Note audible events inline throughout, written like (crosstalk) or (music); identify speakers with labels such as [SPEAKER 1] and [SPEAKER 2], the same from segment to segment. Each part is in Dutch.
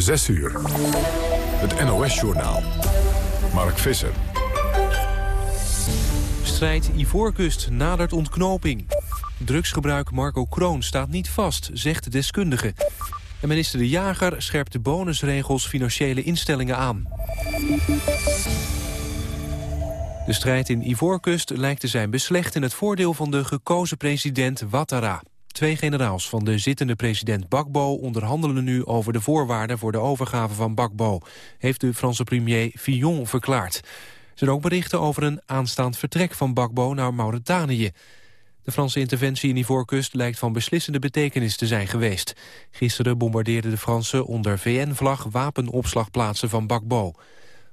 [SPEAKER 1] 6 uur. Het NOS-journaal. Mark Visser.
[SPEAKER 2] Strijd Ivoorkust nadert ontknoping. Drugsgebruik Marco Kroon staat niet vast, zegt de deskundige. En minister De Jager scherpt de bonusregels financiële instellingen aan. De strijd in Ivoorkust lijkt te zijn beslecht in het voordeel van de gekozen president Ouattara. Twee generaals van de zittende president Bakbo onderhandelen nu over de voorwaarden voor de overgave van Bakbo, heeft de Franse premier Fillon verklaard. Er zijn ook berichten over een aanstaand vertrek van Bakbo naar Mauritanië. De Franse interventie in Ivoorkust lijkt van beslissende betekenis te zijn geweest. Gisteren bombardeerden de Fransen onder VN-vlag wapenopslagplaatsen van Bakbo.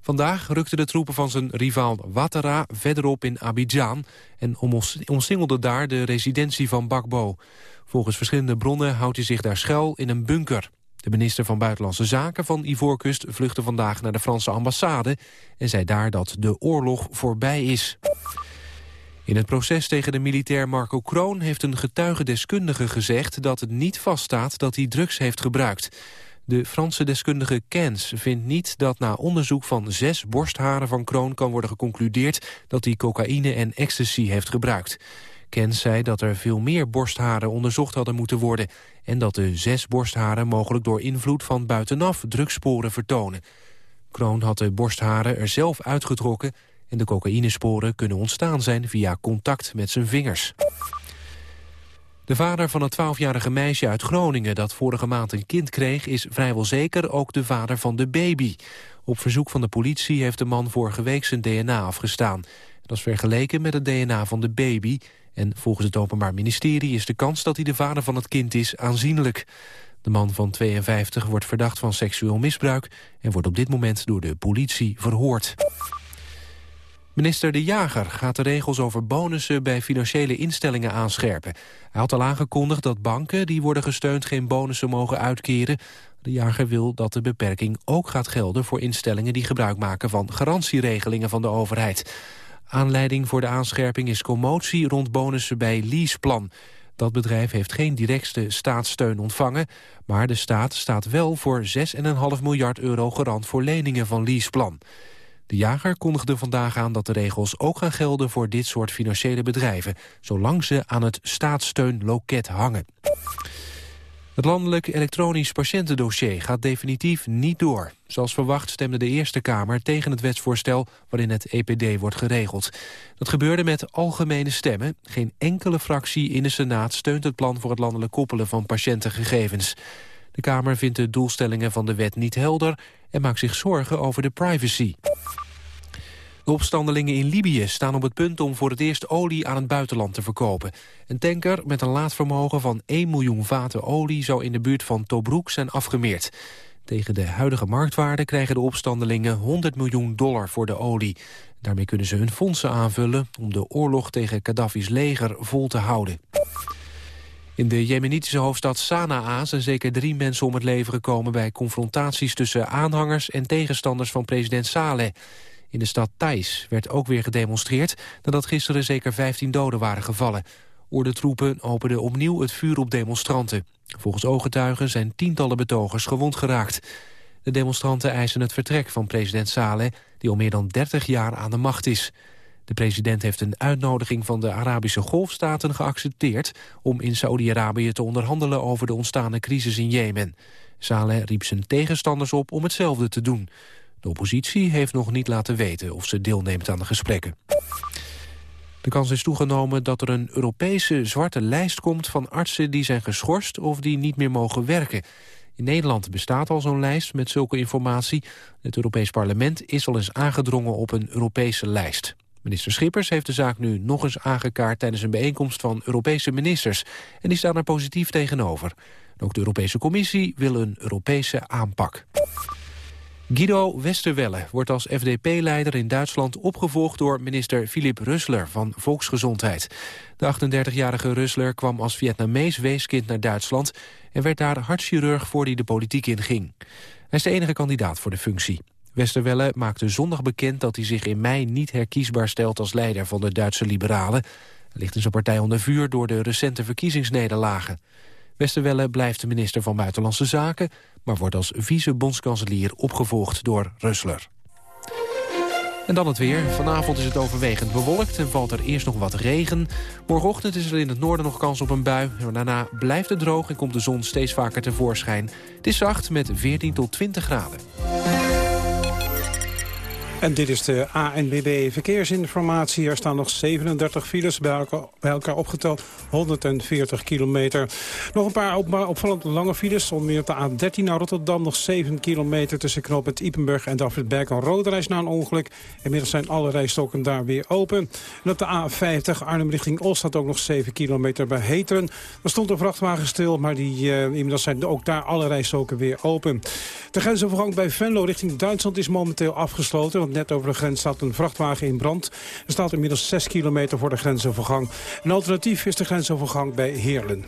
[SPEAKER 2] Vandaag rukten de troepen van zijn rivaal Ouattara verderop in Abidjan... en omsingelden daar de residentie van Bakbo. Volgens verschillende bronnen houdt hij zich daar schuil in een bunker. De minister van Buitenlandse Zaken van Ivoorkust vluchtte vandaag naar de Franse ambassade... en zei daar dat de oorlog voorbij is. In het proces tegen de militair Marco Kroon heeft een getuigendeskundige gezegd dat het niet vaststaat dat hij drugs heeft gebruikt. De Franse deskundige Kens vindt niet dat na onderzoek van zes borstharen van Kroon kan worden geconcludeerd dat hij cocaïne en ecstasy heeft gebruikt. Kens zei dat er veel meer borstharen onderzocht hadden moeten worden en dat de zes borstharen mogelijk door invloed van buitenaf drugsporen vertonen. Kroon had de borstharen er zelf uitgetrokken en de cocaïnesporen kunnen ontstaan zijn via contact met zijn vingers. De vader van het 12-jarige meisje uit Groningen dat vorige maand een kind kreeg... is vrijwel zeker ook de vader van de baby. Op verzoek van de politie heeft de man vorige week zijn DNA afgestaan. Dat is vergeleken met het DNA van de baby. En volgens het Openbaar Ministerie is de kans dat hij de vader van het kind is aanzienlijk. De man van 52 wordt verdacht van seksueel misbruik... en wordt op dit moment door de politie verhoord. Minister De Jager gaat de regels over bonussen bij financiële instellingen aanscherpen. Hij had al aangekondigd dat banken die worden gesteund geen bonussen mogen uitkeren. De Jager wil dat de beperking ook gaat gelden voor instellingen die gebruik maken van garantieregelingen van de overheid. Aanleiding voor de aanscherping is commotie rond bonussen bij Leaseplan. Dat bedrijf heeft geen directe staatssteun ontvangen... maar de staat staat wel voor 6,5 miljard euro garant voor leningen van Leaseplan. De jager kondigde vandaag aan dat de regels ook gaan gelden voor dit soort financiële bedrijven, zolang ze aan het staatssteunloket hangen. Het landelijk elektronisch patiëntendossier gaat definitief niet door. Zoals verwacht stemde de Eerste Kamer tegen het wetsvoorstel waarin het EPD wordt geregeld. Dat gebeurde met algemene stemmen. Geen enkele fractie in de Senaat steunt het plan voor het landelijk koppelen van patiëntengegevens. De Kamer vindt de doelstellingen van de wet niet helder en maakt zich zorgen over de privacy. De opstandelingen in Libië staan op het punt om voor het eerst olie aan het buitenland te verkopen. Een tanker met een laadvermogen van 1 miljoen vaten olie zou in de buurt van Tobruk zijn afgemeerd. Tegen de huidige marktwaarde krijgen de opstandelingen 100 miljoen dollar voor de olie. Daarmee kunnen ze hun fondsen aanvullen om de oorlog tegen Gaddafi's leger vol te houden. In de jemenitische hoofdstad Sanaa zijn zeker drie mensen om het leven gekomen... bij confrontaties tussen aanhangers en tegenstanders van president Saleh. In de stad Thais werd ook weer gedemonstreerd... nadat gisteren zeker 15 doden waren gevallen. troepen openden opnieuw het vuur op demonstranten. Volgens ooggetuigen zijn tientallen betogers gewond geraakt. De demonstranten eisen het vertrek van president Saleh... die al meer dan 30 jaar aan de macht is. De president heeft een uitnodiging van de Arabische golfstaten geaccepteerd... om in Saudi-Arabië te onderhandelen over de ontstaande crisis in Jemen. Saleh riep zijn tegenstanders op om hetzelfde te doen. De oppositie heeft nog niet laten weten of ze deelneemt aan de gesprekken. De kans is toegenomen dat er een Europese zwarte lijst komt... van artsen die zijn geschorst of die niet meer mogen werken. In Nederland bestaat al zo'n lijst met zulke informatie. Het Europees Parlement is al eens aangedrongen op een Europese lijst. Minister Schippers heeft de zaak nu nog eens aangekaart... tijdens een bijeenkomst van Europese ministers. En die staan er positief tegenover. ook de Europese Commissie wil een Europese aanpak. Guido Westerwelle wordt als FDP-leider in Duitsland opgevolgd door minister Philip Russler van Volksgezondheid. De 38-jarige Russler kwam als Vietnamees weeskind naar Duitsland en werd daar hartchirurg voor hij de politiek inging. Hij is de enige kandidaat voor de functie. Westerwelle maakte zondag bekend dat hij zich in mei niet herkiesbaar stelt als leider van de Duitse liberalen. Hij ligt in zijn partij onder vuur door de recente verkiezingsnederlagen. Westerwelle blijft de minister van Buitenlandse Zaken, maar wordt als vice-bondskanselier opgevolgd door Russler. En dan het weer. Vanavond is het overwegend bewolkt en valt er eerst nog wat regen. Morgenochtend is er in het noorden nog kans op een bui. Daarna blijft het droog en komt de zon steeds vaker tevoorschijn. Het is zacht met 14 tot 20 graden.
[SPEAKER 3] En dit is de ANBB Verkeersinformatie. Er staan nog 37 files bij elkaar, bij elkaar opgeteld. 140 kilometer. Nog een paar opvallend lange files. Onder meer op de A13 naar Rotterdam. Nog 7 kilometer tussen knooppunt Ipenburg en David. Een rode reis na een ongeluk. Inmiddels zijn alle rijstokken daar weer open. En op de A50 Arnhem richting Oost staat ook nog 7 kilometer bij Heteren. Er stond een vrachtwagen stil, maar die, uh, inmiddels zijn ook daar alle rijstokken weer open. De grensovergang bij Venlo richting Duitsland is momenteel afgesloten net over de grens staat een vrachtwagen in brand. Er staat inmiddels 6 kilometer voor de grensovergang. Een alternatief is de grensovergang bij Heerlen.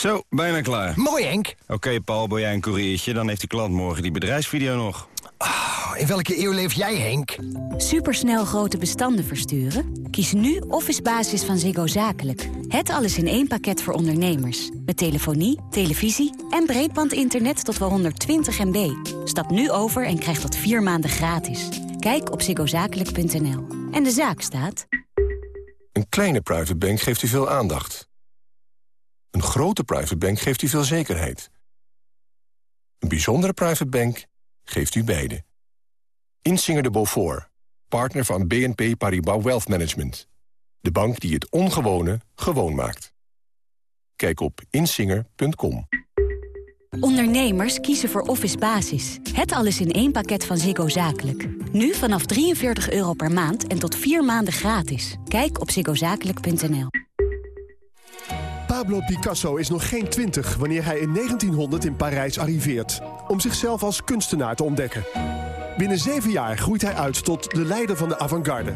[SPEAKER 4] Zo, bijna klaar.
[SPEAKER 5] Mooi, Henk.
[SPEAKER 4] Oké, Paul, ben jij een koeriertje? Dan heeft de klant morgen die bedrijfsvideo nog.
[SPEAKER 5] In welke eeuw leef jij, Henk?
[SPEAKER 6] Supersnel grote bestanden versturen? Kies nu Office Basis van Ziggo Zakelijk. Het alles in één pakket voor ondernemers. Met telefonie, televisie en breedbandinternet tot wel 120 MB. Stap nu over en krijg dat vier maanden gratis. Kijk op ziggozakelijk.nl. En de zaak staat...
[SPEAKER 7] Een kleine private bank geeft u veel aandacht. Een grote private bank geeft u veel zekerheid. Een bijzondere private bank geeft u beide. Insinger de Beaufort, partner van BNP Paribas Wealth Management. De bank die het ongewone gewoon maakt. Kijk op insinger.com.
[SPEAKER 6] Ondernemers kiezen voor Office Basis. Het alles in één pakket van Ziggo Zakelijk. Nu vanaf 43 euro per maand en tot vier maanden gratis. Kijk op ziggozakelijk.nl.
[SPEAKER 8] Pablo Picasso is nog geen twintig wanneer hij in 1900 in Parijs arriveert... om zichzelf als kunstenaar te ontdekken. Binnen zeven jaar groeit hij uit tot de leider van de avant-garde.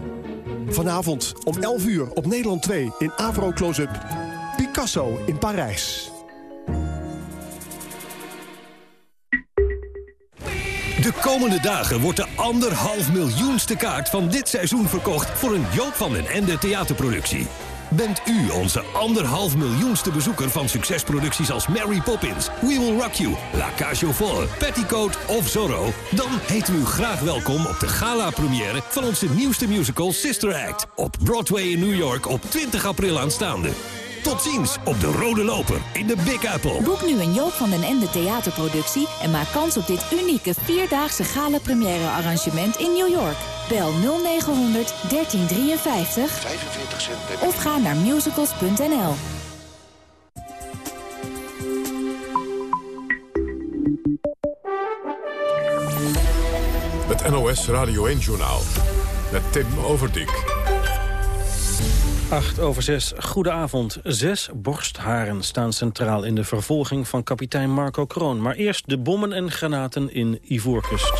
[SPEAKER 8] Vanavond om 11 uur op Nederland 2 in Avro Close-up. Picasso in Parijs.
[SPEAKER 9] De komende dagen wordt de anderhalf miljoenste kaart van dit seizoen verkocht... voor een Joop van den Ende theaterproductie. Bent u onze anderhalf miljoenste bezoeker van succesproducties als Mary Poppins, We Will Rock You, La Cage aux Folles, Petticoat of Zorro? Dan heten we u graag welkom op de gala-première van onze nieuwste musical Sister Act. Op Broadway in New York op 20 april aanstaande. Tot ziens op de Rode Loper in de Big Apple.
[SPEAKER 10] Boek nu een Joop van den Ende theaterproductie... en maak kans op dit unieke vierdaagse gala-première arrangement in New York. Bel 0900 1353 45 cent of ga naar musicals.nl.
[SPEAKER 1] Het NOS Radio 1-journaal met Tim Overdijk.
[SPEAKER 11] 8 over 6, goedenavond. Zes borstharen staan centraal in de vervolging van kapitein Marco Kroon. Maar eerst de bommen en granaten in Ivoorkust.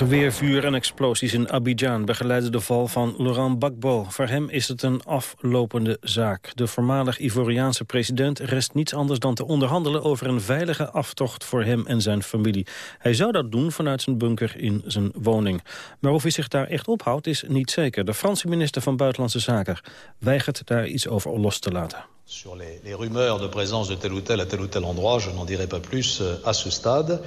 [SPEAKER 11] Geweervuur en explosies in Abidjan begeleiden de val van Laurent Gbagbo. Voor hem is het een aflopende zaak. De voormalig Ivoriaanse president rest niets anders dan te onderhandelen... over een veilige aftocht voor hem en zijn familie. Hij zou dat doen vanuit zijn bunker in zijn woning. Maar of hij zich daar echt ophoudt is niet zeker. De Franse minister van Buitenlandse Zaken weigert daar iets over los te laten.
[SPEAKER 12] Sur les, rumeurs de présence de tel ou tel à tel ou tel endroit, je n'en dirai pas plus euh, à ce stade.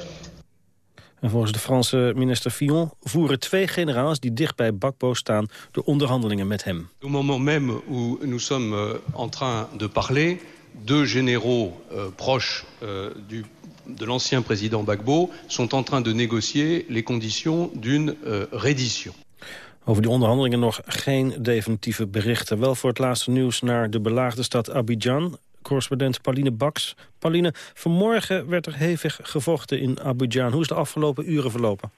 [SPEAKER 11] En volgens de Franse minister Fillon voeren twee generaals die dicht bij Bakbo staan de onderhandelingen met hem.
[SPEAKER 13] Au moment même où nous sommes euh, en train de parler, deux généraux euh, proches euh, du de l'ancien président Gbagbo sont en train de négocier les conditions d'une reddition.
[SPEAKER 11] Over die onderhandelingen nog geen definitieve berichten. Wel voor het laatste nieuws naar de belaagde stad Abidjan correspondent Pauline Baks. Pauline, vanmorgen werd er hevig gevochten in Abidjan. Hoe is de afgelopen uren verlopen?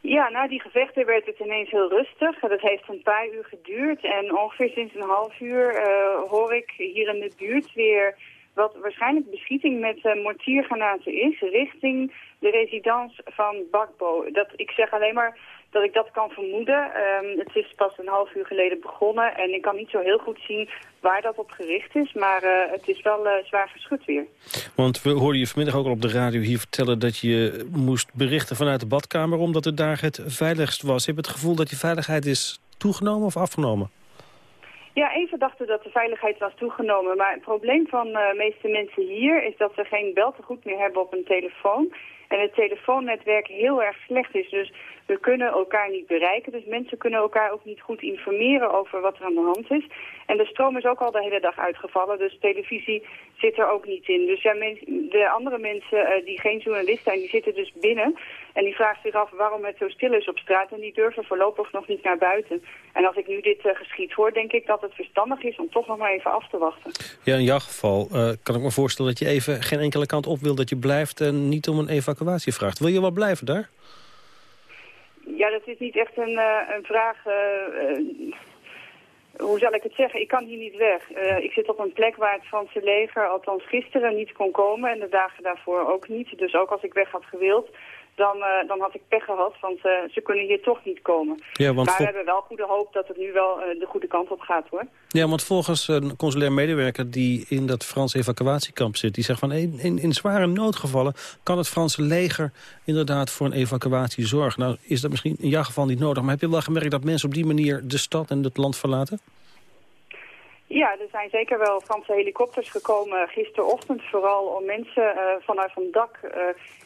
[SPEAKER 14] Ja, na die gevechten werd het ineens heel rustig. Dat heeft een paar uur geduurd. En ongeveer sinds een half uur uh, hoor ik hier in de buurt weer wat waarschijnlijk beschieting met uh, mortiergranaten is richting de residence van Bakbo. Dat, ik zeg alleen maar dat ik dat kan vermoeden. Um, het is pas een half uur geleden begonnen en ik kan niet zo heel goed zien waar dat op gericht is. Maar uh, het is wel uh, zwaar geschud weer.
[SPEAKER 11] Want we hoorden je vanmiddag ook al op de radio hier vertellen dat je moest berichten vanuit de badkamer omdat het daar het veiligst was. Heb je het gevoel dat je veiligheid is toegenomen of afgenomen?
[SPEAKER 14] Ja, even dachten dat de veiligheid was toegenomen. Maar het probleem van de uh, meeste mensen hier is dat ze geen beltegoed meer hebben op hun telefoon. En het telefoonnetwerk heel erg slecht is. Dus we kunnen elkaar niet bereiken. Dus mensen kunnen elkaar ook niet goed informeren over wat er aan de hand is. En de stroom is ook al de hele dag uitgevallen. Dus televisie zit er ook niet in. Dus ja, de andere mensen uh, die geen journalist zijn, die zitten dus binnen. En die vragen zich af waarom het zo stil is op straat. En die durven voorlopig nog niet naar buiten. En als ik nu dit uh, geschied hoor, denk ik dat het verstandig is om toch nog maar even af te wachten.
[SPEAKER 11] Ja, in jouw geval uh, kan ik me voorstellen dat je even geen enkele kant op wil. Dat je blijft en niet om een evacuatie vraagt. Wil je wel blijven daar?
[SPEAKER 14] Ja, dat is niet echt een, uh, een vraag... Uh, hoe zal ik het zeggen? Ik kan hier niet weg. Ik zit op een plek waar het Franse leger, althans gisteren, niet kon komen. En de dagen daarvoor ook niet. Dus ook als ik weg had gewild, dan, uh, dan had ik pech gehad. Want uh, ze kunnen hier toch niet komen.
[SPEAKER 11] Ja, want
[SPEAKER 14] maar we hebben wel goede hoop dat het nu wel de goede kant op gaat, hoor.
[SPEAKER 11] Ja, want volgens een consulair medewerker die in dat Franse evacuatiekamp zit... die zegt van in, in, in zware noodgevallen kan het Franse leger inderdaad voor een evacuatie zorgen. Nou is dat misschien in jouw geval niet nodig. Maar heb je wel gemerkt dat mensen op die manier de stad en het land verlaten?
[SPEAKER 14] Ja, er zijn zeker wel Franse helikopters gekomen gisterochtend. Vooral om mensen uh, vanuit een dak uh,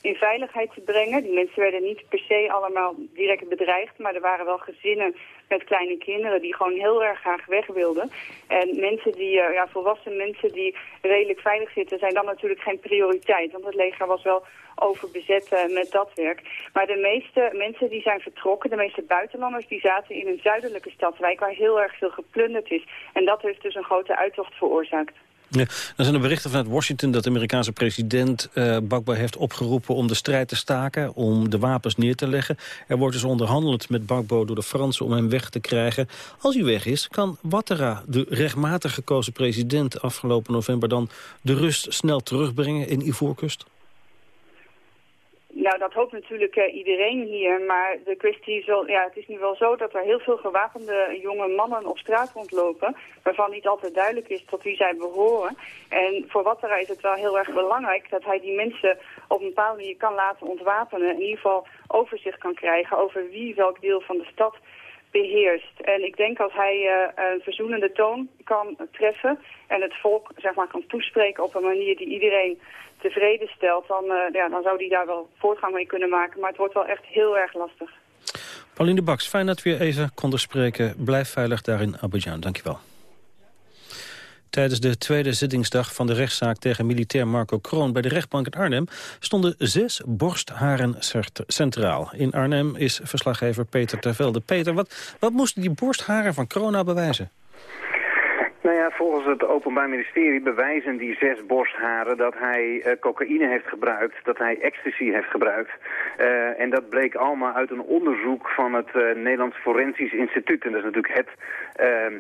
[SPEAKER 14] in veiligheid te brengen. Die mensen werden niet per se allemaal direct bedreigd. Maar er waren wel gezinnen met kleine kinderen die gewoon heel erg graag weg wilden. En mensen die, uh, ja, volwassen mensen die redelijk veilig zitten, zijn dan natuurlijk geen prioriteit. Want het leger was wel overbezet uh, met dat werk. Maar de meeste mensen die zijn vertrokken, de meeste buitenlanders, die zaten in een zuidelijke stadswijk waar heel erg veel geplunderd is. En dat heeft dus een grote uittocht veroorzaakt.
[SPEAKER 11] Er zijn er berichten vanuit Washington dat de Amerikaanse president uh, Bakbo heeft opgeroepen om de strijd te staken, om de wapens neer te leggen. Er wordt dus onderhandeld met Bakbo door de Fransen om hem weg te krijgen. Als hij weg is, kan Ouattara, de rechtmatig gekozen president afgelopen november, dan de rust snel terugbrengen in Ivoorkust?
[SPEAKER 14] Nou, dat hoopt natuurlijk uh, iedereen hier, maar de kwestie is ja, het is nu wel zo dat er heel veel gewapende jonge mannen op straat rondlopen, waarvan niet altijd duidelijk is tot wie zij behoren. En voor Wattera is het wel heel erg belangrijk dat hij die mensen op een bepaalde manier kan laten ontwapenen, in ieder geval overzicht kan krijgen over wie welk deel van de stad beheerst. En ik denk als hij uh, een verzoenende toon kan treffen en het volk zeg maar, kan toespreken op een manier die iedereen tevreden stelt, dan, uh, ja, dan zou die daar wel voortgang mee kunnen maken. Maar het wordt wel echt heel erg lastig.
[SPEAKER 11] Pauline Baks, fijn dat we weer even konden spreken. Blijf veilig daar in Abidjan. Dankjewel. Tijdens de tweede zittingsdag van de rechtszaak tegen militair Marco Kroon bij de rechtbank in Arnhem stonden zes borstharen centraal. In Arnhem is verslaggever Peter Tervelde. Peter, wat, wat moesten die borstharen van Kroon nou bewijzen?
[SPEAKER 15] Volgens het Openbaar Ministerie bewijzen die zes borstharen dat hij uh, cocaïne heeft gebruikt, dat hij ecstasy heeft gebruikt. Uh, en dat bleek allemaal uit een onderzoek van het uh, Nederlands Forensisch Instituut. En dat is natuurlijk het,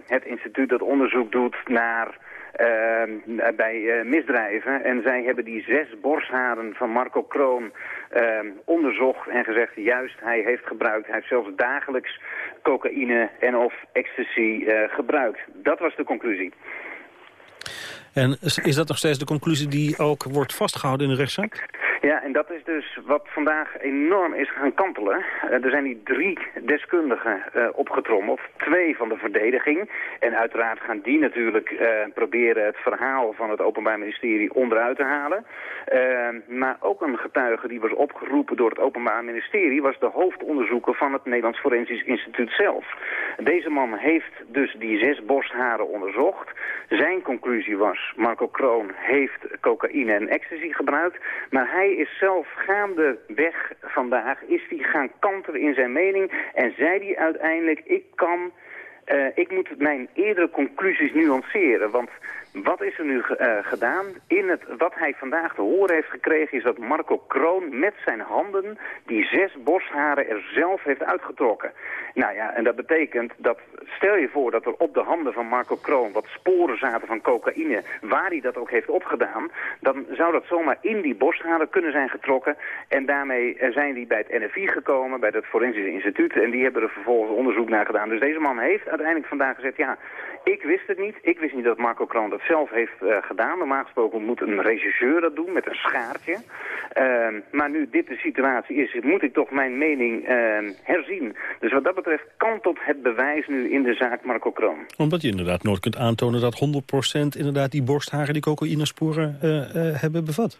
[SPEAKER 15] het instituut dat onderzoek doet naar bij uh, misdrijven. En zij hebben die zes borstharen van Marco Kroon uh, onderzocht en gezegd... juist, hij heeft gebruikt. Hij heeft zelfs dagelijks cocaïne en of ecstasy gebruikt. Dat was de conclusie.
[SPEAKER 11] En is dat nog steeds de conclusie die ook wordt vastgehouden in de rechtszaak?
[SPEAKER 15] Ja, en dat is dus wat vandaag enorm is gaan kantelen. Uh, er zijn hier drie deskundigen uh, opgetrommeld. Twee van de verdediging. En uiteraard gaan die natuurlijk uh, proberen het verhaal van het Openbaar Ministerie onderuit te halen. maar ook een getuige die was opgeroepen door het Openbaar Ministerie... was de hoofdonderzoeker van het Nederlands Forensisch Instituut zelf. Deze man heeft dus die zes borstharen onderzocht. Zijn conclusie was, Marco Kroon heeft cocaïne en ecstasy gebruikt... maar hij is zelf gaandeweg vandaag, is hij gaan kantelen in zijn mening en zei hij uiteindelijk, ik kan... Uh, ik moet mijn eerdere conclusies nuanceren, want Wat is er nu uh, gedaan? In het, wat hij vandaag te horen heeft gekregen is dat Marco Kroon met zijn handen die zes borstharen er zelf heeft uitgetrokken. Nou ja, en dat betekent dat, stel je voor dat er op de handen van Marco Kroon wat sporen zaten van cocaïne, waar hij dat ook heeft opgedaan, dan zou dat zomaar in die borstharen kunnen zijn getrokken. En daarmee zijn die bij het NFI gekomen, bij het Forensisch Instituut, en die hebben er vervolgens onderzoek naar gedaan. Dus deze man heeft uiteindelijk vandaag gezegd, ja, ik wist het niet. Ik wist niet dat Marco Kroon dat zelf heeft uh, gedaan. Normaal gesproken moet een regisseur dat doen met een schaartje. Uh, maar nu dit de situatie is, moet ik toch mijn mening uh, herzien. Dus wat dat betreft kantelt het bewijs nu in de zaak Marco Kroon.
[SPEAKER 11] Omdat je inderdaad nooit kunt aantonen dat 100% inderdaad die borstharen die cocaïnesporen uh, hebben bevat.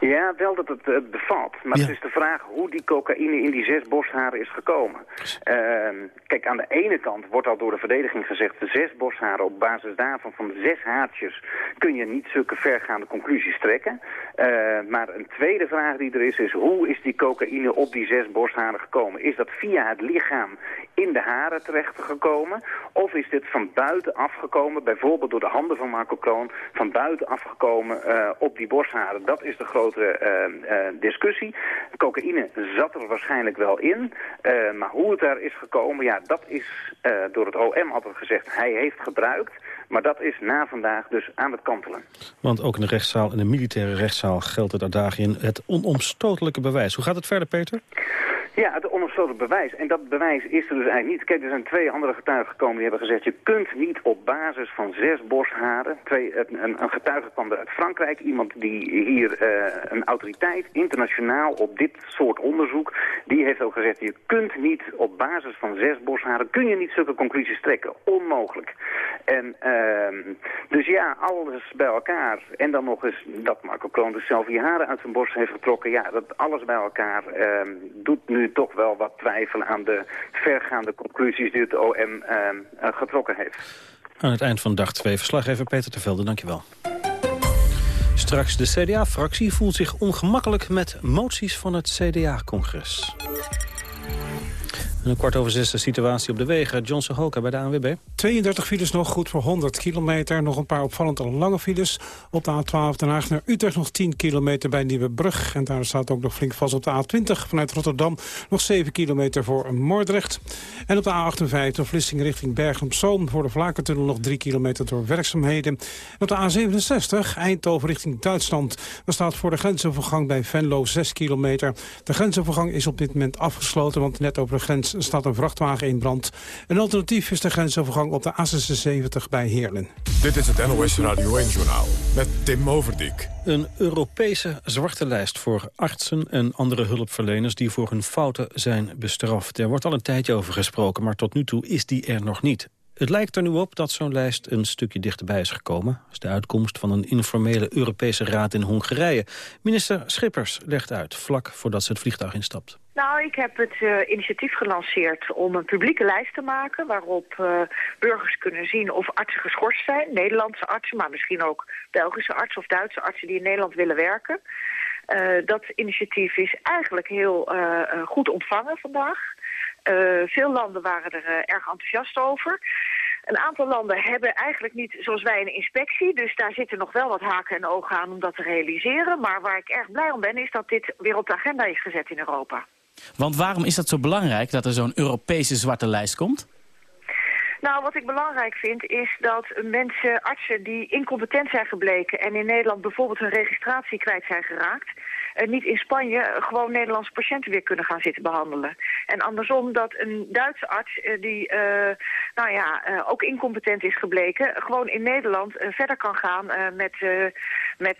[SPEAKER 15] Ja, wel dat het uh, bevat. Maar het is de vraag hoe die cocaïne in die zes borstharen is gekomen. Uh, kijk, aan de ene kant wordt al door de verdediging gezegd... de zes borstharen op basis daarvan van zes haartjes... kun je niet zulke vergaande conclusies trekken. Uh, maar een tweede vraag die er is, is hoe is die cocaïne op die zes borstharen gekomen? Is dat via het lichaam in de haren terechtgekomen? Of is dit van buiten afgekomen, bijvoorbeeld door de handen van Marco Kroon... van buiten afgekomen uh, op die borstharen? Dat is de grotere uh, uh, discussie. Cocaïne zat er waarschijnlijk wel in. Uh, maar hoe het daar is gekomen, ja, dat is door het OM altijd gezegd. Hij heeft gebruikt. Maar dat is na vandaag dus aan het kantelen.
[SPEAKER 11] Want ook in de rechtszaal, in de militaire rechtszaal... geldt het adagium het onomstotelijke bewijs. Hoe gaat het verder, Peter?
[SPEAKER 15] Ja, het onomstotelijk bewijs. En dat bewijs is er dus eigenlijk niet. Kijk, er zijn twee andere getuigen gekomen die hebben gezegd... je kunt niet op basis van zes borstharen... Twee, een, een getuige kwam uit Frankrijk. Iemand die hier uh, een autoriteit internationaal op dit soort onderzoek... die heeft ook gezegd... je kunt niet op basis van zes borstharen... kun je niet zulke conclusies trekken. Onmogelijk. En uh, dus ja, alles bij elkaar. En dan nog eens dat Marco Kroon dus zelf die haren uit zijn borst heeft getrokken. Ja, dat alles bij elkaar uh, doet nu toch wel wat twijfel aan de vergaande conclusies die het OM uh, getrokken heeft.
[SPEAKER 11] Aan het eind van dag 2 verslaggever Peter Tervelde, dankjewel. Straks de CDA-fractie voelt zich ongemakkelijk met moties van het CDA-congres. Een kwart over zes de situatie op de wegen. Johnson Hoka bij de ANWB.
[SPEAKER 3] 32 files nog, goed voor 100 kilometer. Nog een paar opvallend lange files. Op de A12 Den Haag naar Utrecht nog 10 kilometer bij Nieuwebrug. En daar staat ook nog flink vast op de A20 vanuit Rotterdam. Nog 7 kilometer voor Moordrecht. En op de A58 Vlissing richting Bergen op Zoom. Voor de Vlakentunnel nog 3 kilometer door werkzaamheden. En op de A67 Eindhoven richting Duitsland. Daar staat voor de grensovergang bij Venlo 6 kilometer. De grensovergang is op dit moment afgesloten, want net over de grens staat een vrachtwagen in brand. Een alternatief is de grensovergang op de A76 bij Heerlen.
[SPEAKER 1] Dit is het NOS Radio 1-journaal met Tim Overdijk.
[SPEAKER 11] Een Europese zwarte lijst voor artsen en andere hulpverleners... die voor hun fouten zijn bestraft. Er wordt al een tijdje over gesproken, maar tot nu toe is die er nog niet. Het lijkt er nu op dat zo'n lijst een stukje dichterbij is gekomen. Dat is de uitkomst van een informele Europese raad in Hongarije. Minister Schippers legt uit, vlak voordat ze het vliegtuig instapt.
[SPEAKER 16] Nou, ik heb het uh, initiatief gelanceerd om een publieke lijst te maken... waarop uh, burgers kunnen zien of artsen geschorst zijn. Nederlandse artsen, maar misschien ook Belgische artsen of Duitse artsen die in Nederland willen werken. Uh, dat initiatief is eigenlijk heel goed ontvangen vandaag. veel landen waren er erg enthousiast over. Een aantal landen hebben eigenlijk niet zoals wij een inspectie. Dus daar zitten nog wel wat haken en ogen aan om dat te realiseren. Maar waar ik erg blij om ben is dat dit weer op de agenda is gezet in Europa.
[SPEAKER 17] Want waarom is dat zo belangrijk dat er zo'n Europese zwarte lijst komt?
[SPEAKER 16] Nou, wat ik belangrijk vind is dat mensen, artsen die incompetent zijn gebleken... en in Nederland bijvoorbeeld hun registratie kwijt zijn geraakt... Uh, niet in Spanje gewoon Nederlandse patiënten weer kunnen gaan zitten behandelen. En andersom dat een Duitse arts uh, die uh, nou ja, ook incompetent is gebleken... gewoon in Nederland verder kan gaan met, met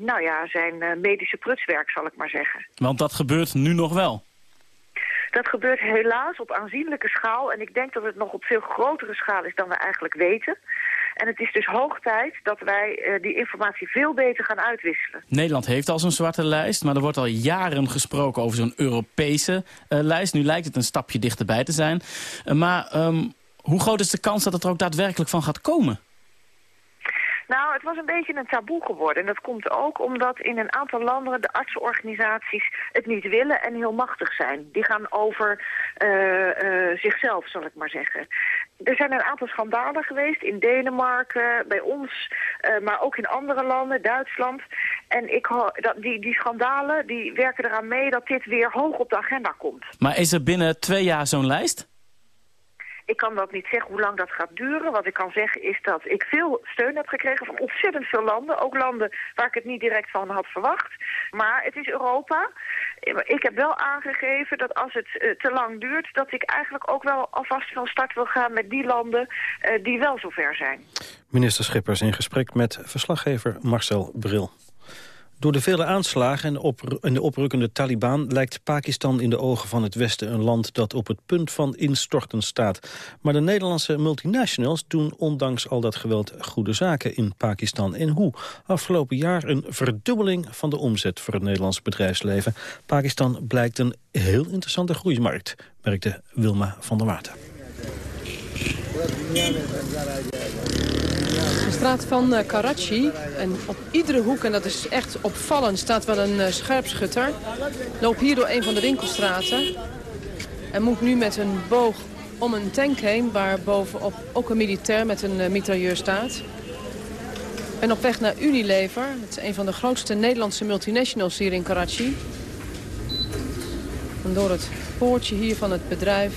[SPEAKER 16] nou ja, zijn medische prutswerk, zal ik maar zeggen.
[SPEAKER 17] Want dat gebeurt nu nog wel?
[SPEAKER 16] Dat gebeurt helaas op aanzienlijke schaal. En ik denk dat het nog op veel grotere schaal is dan we eigenlijk weten. En het is dus hoog tijd dat wij uh, die informatie veel beter gaan uitwisselen.
[SPEAKER 17] Nederland heeft al zo'n zwarte lijst, maar er wordt al jaren gesproken over zo'n Europese uh, lijst. Nu lijkt het een stapje dichterbij te zijn. Uh, maar um, hoe groot is de kans dat het er ook daadwerkelijk van gaat komen?
[SPEAKER 16] Nou, het was een beetje een taboe geworden. En dat komt ook omdat in een aantal landen de artsenorganisaties het niet willen en heel machtig zijn. Die gaan over uh, uh, zichzelf, zal ik maar zeggen. er zijn een aantal schandalen geweest in Denemarken, bij ons, uh, maar ook in andere landen, Duitsland. En ik dat, die, die schandalen die werken eraan mee dat dit weer hoog op de agenda komt.
[SPEAKER 17] Maar is er binnen twee jaar zo'n lijst?
[SPEAKER 16] Ik kan dat niet zeggen hoe lang dat gaat duren. Wat ik kan zeggen is dat ik veel steun heb gekregen van ontzettend veel landen. Ook landen waar ik het niet direct van had verwacht. Maar het is Europa. Ik heb wel aangegeven dat als het uh, te lang duurt... dat ik eigenlijk ook wel alvast van start wil gaan met die landen uh, die wel zover zijn.
[SPEAKER 11] Minister Schippers in gesprek met verslaggever Marcel Bril. Door de vele aanslagen en, op, de oprukkende Taliban... lijkt Pakistan in de ogen van het Westen een land dat op het punt van instorten staat. Maar de Nederlandse multinationals doen ondanks al dat geweld goede zaken in Pakistan. En hoe? Afgelopen jaar een verdubbeling van de omzet voor het Nederlandse bedrijfsleven. Pakistan blijkt een heel interessante groeimarkt, merkte Wilma van der Water.
[SPEAKER 18] De straat van uh, Karachi. En op iedere hoek, en dat is echt opvallend, staat wel een uh, scherpschutter. Loop hier door een van de winkelstraten. En moet nu met een boog om een tank heen... waar bovenop ook een militair met een uh, mitrailleur staat. En op weg naar Unilever. Het is een van de grootste Nederlandse multinationals hier in Karachi. En door het poortje hier van het bedrijf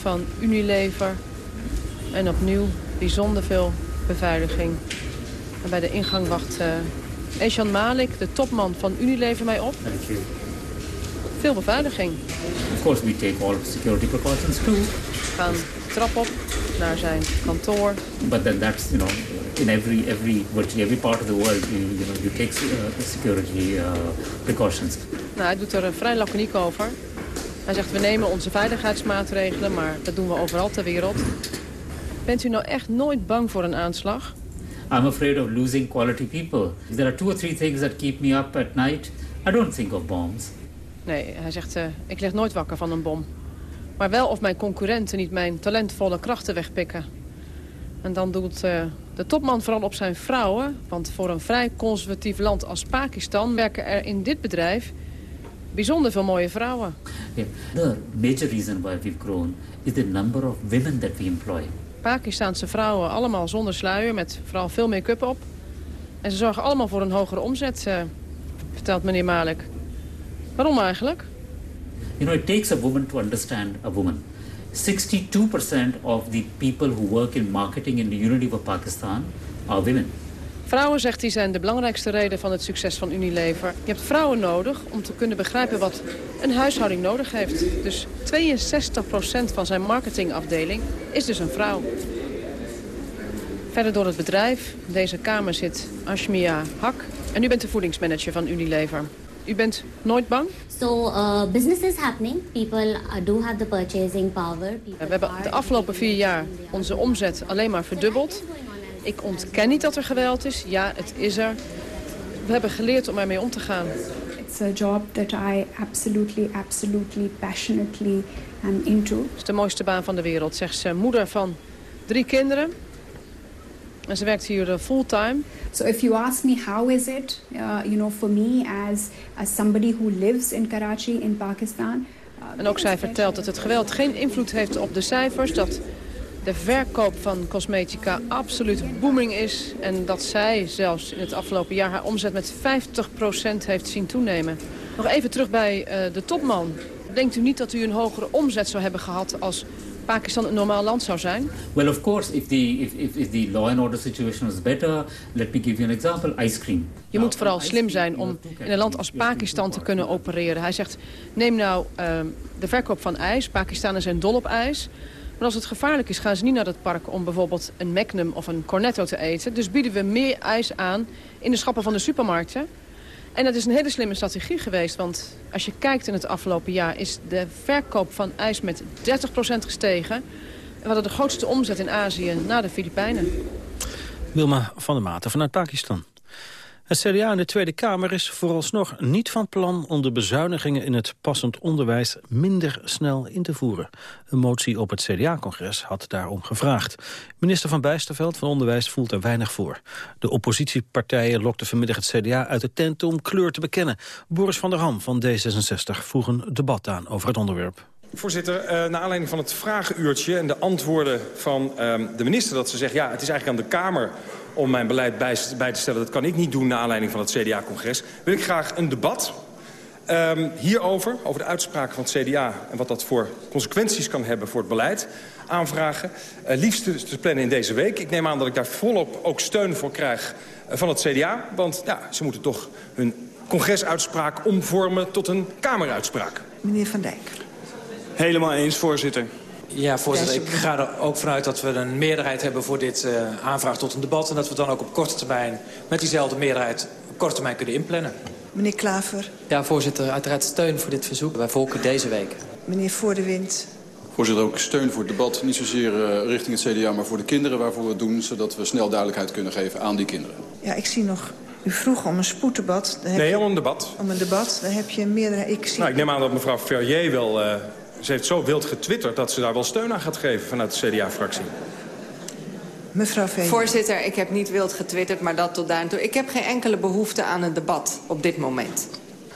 [SPEAKER 18] van Unilever. En opnieuw bijzonder veel beveiliging. En bij de ingang wacht uh, Eshan Malik, de topman van Unilever, mij op.
[SPEAKER 19] Thank you.
[SPEAKER 18] Veel beveiliging.
[SPEAKER 19] Of course we take all security precautions too.
[SPEAKER 18] We gaan de trap op naar zijn kantoor.
[SPEAKER 19] But then that's, you know, in every, every, virtually every part of the world, you, you know, you take uh, security uh, precautions.
[SPEAKER 18] Nou, hij doet er vrij laconiek over. Hij zegt, we nemen onze veiligheidsmaatregelen, maar dat doen we overal ter wereld. Bent u nou echt nooit bang voor een aanslag?
[SPEAKER 19] I'm afraid of losing quality people. There are two or three things that keep me up at night, I don't think of bombs.
[SPEAKER 18] Nee, hij zegt, uh, ik lig nooit wakker van een bom. Maar wel of mijn concurrenten niet mijn talentvolle krachten wegpikken. En dan doet uh, de topman vooral op zijn vrouwen. Want voor een vrij conservatief land als Pakistan werken er in dit bedrijf bijzonder veel mooie vrouwen.
[SPEAKER 19] Yeah. The major reason why we've grown is the number of women that we employ.
[SPEAKER 18] Pakistaanse vrouwen, allemaal zonder sluier, met vooral veel make-up op. En ze zorgen allemaal voor een hogere omzet, uh, vertelt meneer Malik. Waarom eigenlijk?
[SPEAKER 19] You know, it takes a woman to understand a woman. 62% of the people who work in marketing in the Unity of Pakistan are women.
[SPEAKER 18] Vrouwen, zegt hij, zijn de belangrijkste reden van het succes van Unilever. Je hebt vrouwen nodig om te kunnen begrijpen wat een huishouding nodig heeft. Dus 62% van zijn marketingafdeling is dus een vrouw. Verder door het bedrijf. In deze kamer zit Ashmia Hak. En u bent de voedingsmanager van Unilever. U bent nooit bang?
[SPEAKER 20] So uh, business is happening. People uh, do have the purchasing power.
[SPEAKER 18] We hebben de afgelopen vier jaar onze omzet alleen maar verdubbeld. Ik ontken niet dat er geweld is. Ja, het is er. We hebben geleerd om ermee om te gaan.
[SPEAKER 21] It's a job that I absolutely, absolutely, passionately am into. Het
[SPEAKER 18] is de mooiste baan van de wereld, zegt ze. Moeder van drie kinderen. En ze werkt hier uh, fulltime.
[SPEAKER 21] So if you ask me how is it, uh, you know, for me as, as somebody who lives in Karachi in Pakistan.
[SPEAKER 18] Uh, en ook zij vertelt dat het geweld geen invloed heeft op de cijfers. Dat de verkoop van cosmetica absoluut booming is. En dat zij zelfs in het afgelopen jaar haar omzet met 50% heeft zien toenemen. Nog even terug bij uh, de topman. Denkt u niet dat u een hogere omzet zou hebben gehad als Pakistan een normaal land zou zijn?
[SPEAKER 19] Well, of course, if the, if, if, if the law and order situation was better, let me give you an example, ice cream.
[SPEAKER 18] Je moet vooral slim zijn om in een land als Pakistan te kunnen opereren. Hij zegt, neem nou uh, de verkoop van ijs. Pakistanen zijn dol op ijs. Maar als het gevaarlijk is, gaan ze niet naar het park om bijvoorbeeld een Magnum of een Cornetto te eten. Dus bieden we meer ijs aan in de schappen van de supermarkten. En dat is een hele slimme strategie geweest. Want als je kijkt in het afgelopen jaar is de verkoop van ijs met 30% gestegen. En we hadden de grootste omzet in Azië na de Filipijnen.
[SPEAKER 11] Wilma van der Maten vanuit Pakistan. Het CDA in de Tweede Kamer is vooralsnog niet van plan om de bezuinigingen in het passend onderwijs minder snel in te voeren. Een motie op het CDA-congres had daarom gevraagd. Minister Van Bijsterveld van Onderwijs voelt er weinig voor. De oppositiepartijen lokten vanmiddag het CDA uit de tent om kleur te bekennen. Boris van der Ham van D66 vroeg een debat aan over het onderwerp.
[SPEAKER 22] Voorzitter, uh, naar aanleiding van het vragenuurtje en de antwoorden van uh, de minister... dat ze zegt, ja, het is eigenlijk aan de Kamer om mijn beleid bij, bij te stellen. Dat kan ik niet doen naar aanleiding van het CDA-congres. Wil ik graag een debat um, hierover, over de uitspraken van het CDA... en wat dat voor consequenties kan hebben voor het beleid aanvragen. Uh, liefst te, te plannen in deze week. Ik neem aan dat ik daar volop ook steun voor krijg uh, van het CDA. Want ja, ze moeten toch hun congresuitspraak omvormen tot een Kameruitspraak.
[SPEAKER 23] Meneer Van Dijk.
[SPEAKER 24] Helemaal eens, voorzitter.
[SPEAKER 25] Ja, voorzitter, ik ga er ook vanuit dat we een meerderheid hebben voor dit uh, aanvraag tot een debat. En dat we dan ook op korte termijn met diezelfde meerderheid op korte termijn kunnen inplannen.
[SPEAKER 23] Meneer Klaver.
[SPEAKER 25] Ja, voorzitter, uiteraard steun voor dit verzoek. Wij volken deze week.
[SPEAKER 23] Meneer Voor de Wind.
[SPEAKER 26] Voorzitter, ook steun voor het debat. Niet zozeer uh, richting het CDA, maar voor de kinderen waarvoor we het doen. Zodat we snel duidelijkheid kunnen geven aan die kinderen.
[SPEAKER 23] Ja, ik zie nog u vroeg om een spoeddebat.
[SPEAKER 22] Nee, om een debat.
[SPEAKER 23] Om een debat. Daar heb je een meerderheid. Ik, zie...
[SPEAKER 22] nou, ik neem aan dat mevrouw Ferrier wel... Uh, ze heeft zo wild getwitterd dat ze daar wel steun aan gaat geven vanuit de CDA-fractie.
[SPEAKER 23] Mevrouw Veen.
[SPEAKER 27] Voorzitter, ik heb niet wild getwitterd, maar dat tot daar toe. Ik heb geen enkele behoefte aan een debat op dit moment.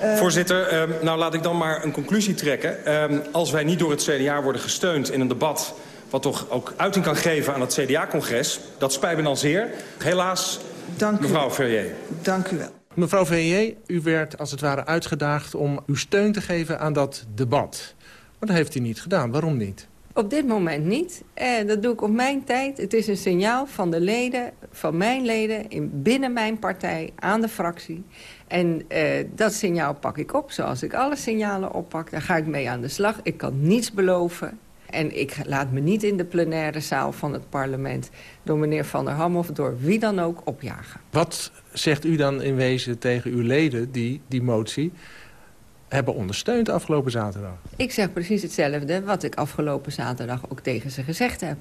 [SPEAKER 22] Uh... Voorzitter, uh, nou laat ik dan maar een conclusie trekken. Uh, als wij niet door het CDA worden gesteund in een debat... wat toch ook uiting kan geven aan het CDA-congres... dat spijt me dan zeer. Helaas,
[SPEAKER 23] Dank
[SPEAKER 22] mevrouw
[SPEAKER 23] u.
[SPEAKER 22] Ferrier.
[SPEAKER 23] Dank u wel.
[SPEAKER 28] Mevrouw Verrier, u werd als het ware uitgedaagd om uw steun te geven aan dat debat. Maar dat heeft u niet gedaan. Waarom niet?
[SPEAKER 27] Op dit moment niet. Dat doe ik op mijn tijd. Het is een signaal van de leden, van mijn leden... In, binnen mijn partij, aan de fractie. En uh, dat signaal pak ik op, zoals ik alle signalen oppak. Daar ga ik mee aan de slag. Ik kan niets beloven. En ik laat me niet in de plenaire zaal van het parlement... door meneer Van der Ham of door wie dan ook opjagen.
[SPEAKER 28] Wat zegt u dan in wezen tegen uw leden die die motie hebben ondersteund afgelopen zaterdag?
[SPEAKER 27] Ik zeg precies hetzelfde wat ik afgelopen zaterdag ook tegen ze gezegd heb.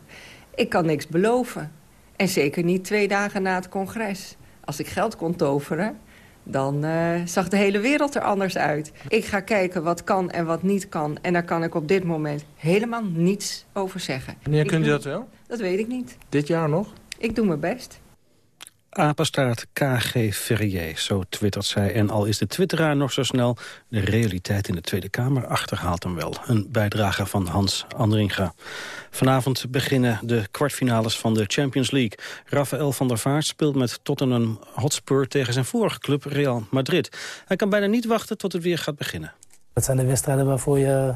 [SPEAKER 27] Ik kan niks beloven. En zeker niet twee dagen na het congres. Als ik geld kon toveren, dan uh, zag de hele wereld er anders uit. Ik ga kijken wat kan en wat niet kan. En daar kan ik op dit moment helemaal niets over zeggen.
[SPEAKER 28] Wanneer kunt u dat wel?
[SPEAKER 27] Dat weet ik niet.
[SPEAKER 28] Dit jaar nog?
[SPEAKER 27] Ik doe mijn best.
[SPEAKER 11] Apenstaart KG Ferrier, zo twittert zij. En al is de twitteraar nog zo snel, de realiteit in de Tweede Kamer achterhaalt hem wel. Een bijdrage van Hans Andringa. Vanavond beginnen de kwartfinales van de Champions League. Rafael van der Vaart speelt met Tottenham Hotspur tegen zijn vorige club Real Madrid. Hij kan bijna niet wachten tot het weer gaat beginnen.
[SPEAKER 29] Dat zijn de wedstrijden waarvoor je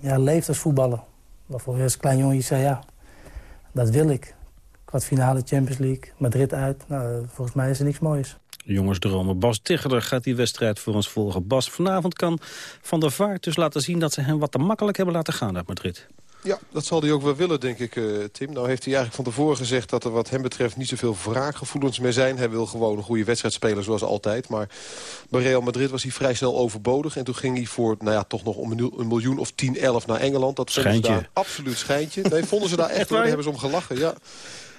[SPEAKER 29] ja, leeft als voetballer. Waarvoor je als klein jongetje zei, ja, dat wil ik kwartfinale Champions League, Madrid uit. Nou, volgens mij is er niks moois.
[SPEAKER 11] Jongensdromen. Bas Tiggerder gaat die wedstrijd voor ons volgen. Bas, vanavond kan Van der Vaart dus laten zien... dat ze hem wat te makkelijk hebben laten gaan uit Madrid.
[SPEAKER 30] Ja, dat zal hij ook wel willen, denk ik, uh, Tim. Nou heeft hij eigenlijk van tevoren gezegd dat er wat hem betreft niet zoveel wraakgevoelens meer zijn. Hij wil gewoon een goede wedstrijd spelen zoals altijd. Maar bij Real Madrid was hij vrij snel overbodig. En toen ging hij voor, nou ja, toch nog om een miljoen of 10, 11 naar Engeland. Dat
[SPEAKER 11] schijntje.
[SPEAKER 30] ze daar absoluut schijntje. Nee, vonden ze daar echt, (laughs) daar hebben ze om gelachen, ja.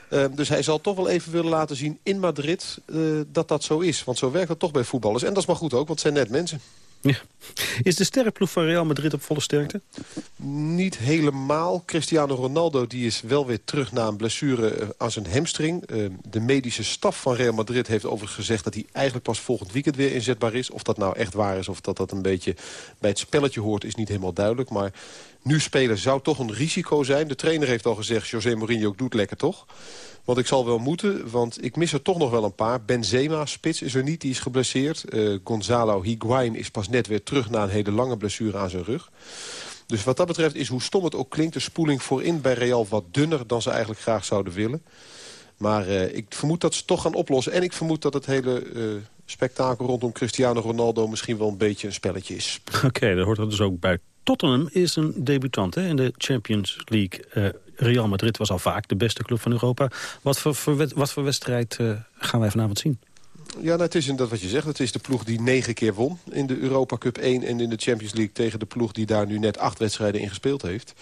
[SPEAKER 30] Uh, dus hij zal toch wel even willen laten zien in Madrid uh, dat dat zo is. Want zo werkt dat toch bij voetballers. En dat is maar goed ook, want het zijn net mensen.
[SPEAKER 11] Ja. Is de sterrenploeg van Real Madrid op volle sterkte?
[SPEAKER 30] Niet helemaal. Cristiano Ronaldo die is wel weer terug na een blessure aan zijn hamstring. Uh, de medische staf van Real Madrid heeft overigens gezegd... dat hij eigenlijk pas volgend weekend weer inzetbaar is. Of dat nou echt waar is of dat dat een beetje bij het spelletje hoort... is niet helemaal duidelijk. Maar nu spelen zou toch een risico zijn. De trainer heeft al gezegd, José Mourinho doet lekker toch. Want ik zal wel moeten, want ik mis er toch nog wel een paar. Benzema, spits, is er niet, die is geblesseerd. Uh, Gonzalo Higuain is pas net weer terug na een hele lange blessure aan zijn rug. Dus wat dat betreft is, hoe stom het ook klinkt... de spoeling voorin bij Real wat dunner dan ze eigenlijk graag zouden willen. Maar uh, ik vermoed dat ze toch gaan oplossen. En ik vermoed dat het hele uh, spektakel rondom Cristiano Ronaldo... misschien wel een beetje een spelletje is.
[SPEAKER 11] Oké, okay, daar hoort er dus ook bij. Tottenham is een debutant hè, in de Champions League. Uh, Real Madrid was al vaak de beste club van Europa. Wat voor, wat voor wedstrijd uh, gaan wij vanavond zien?
[SPEAKER 30] Ja, nou, het is inderdaad wat je zegt. Het is de ploeg die negen keer won in de Europa Cup 1 en in de Champions League... tegen de ploeg die daar nu net acht wedstrijden in gespeeld heeft.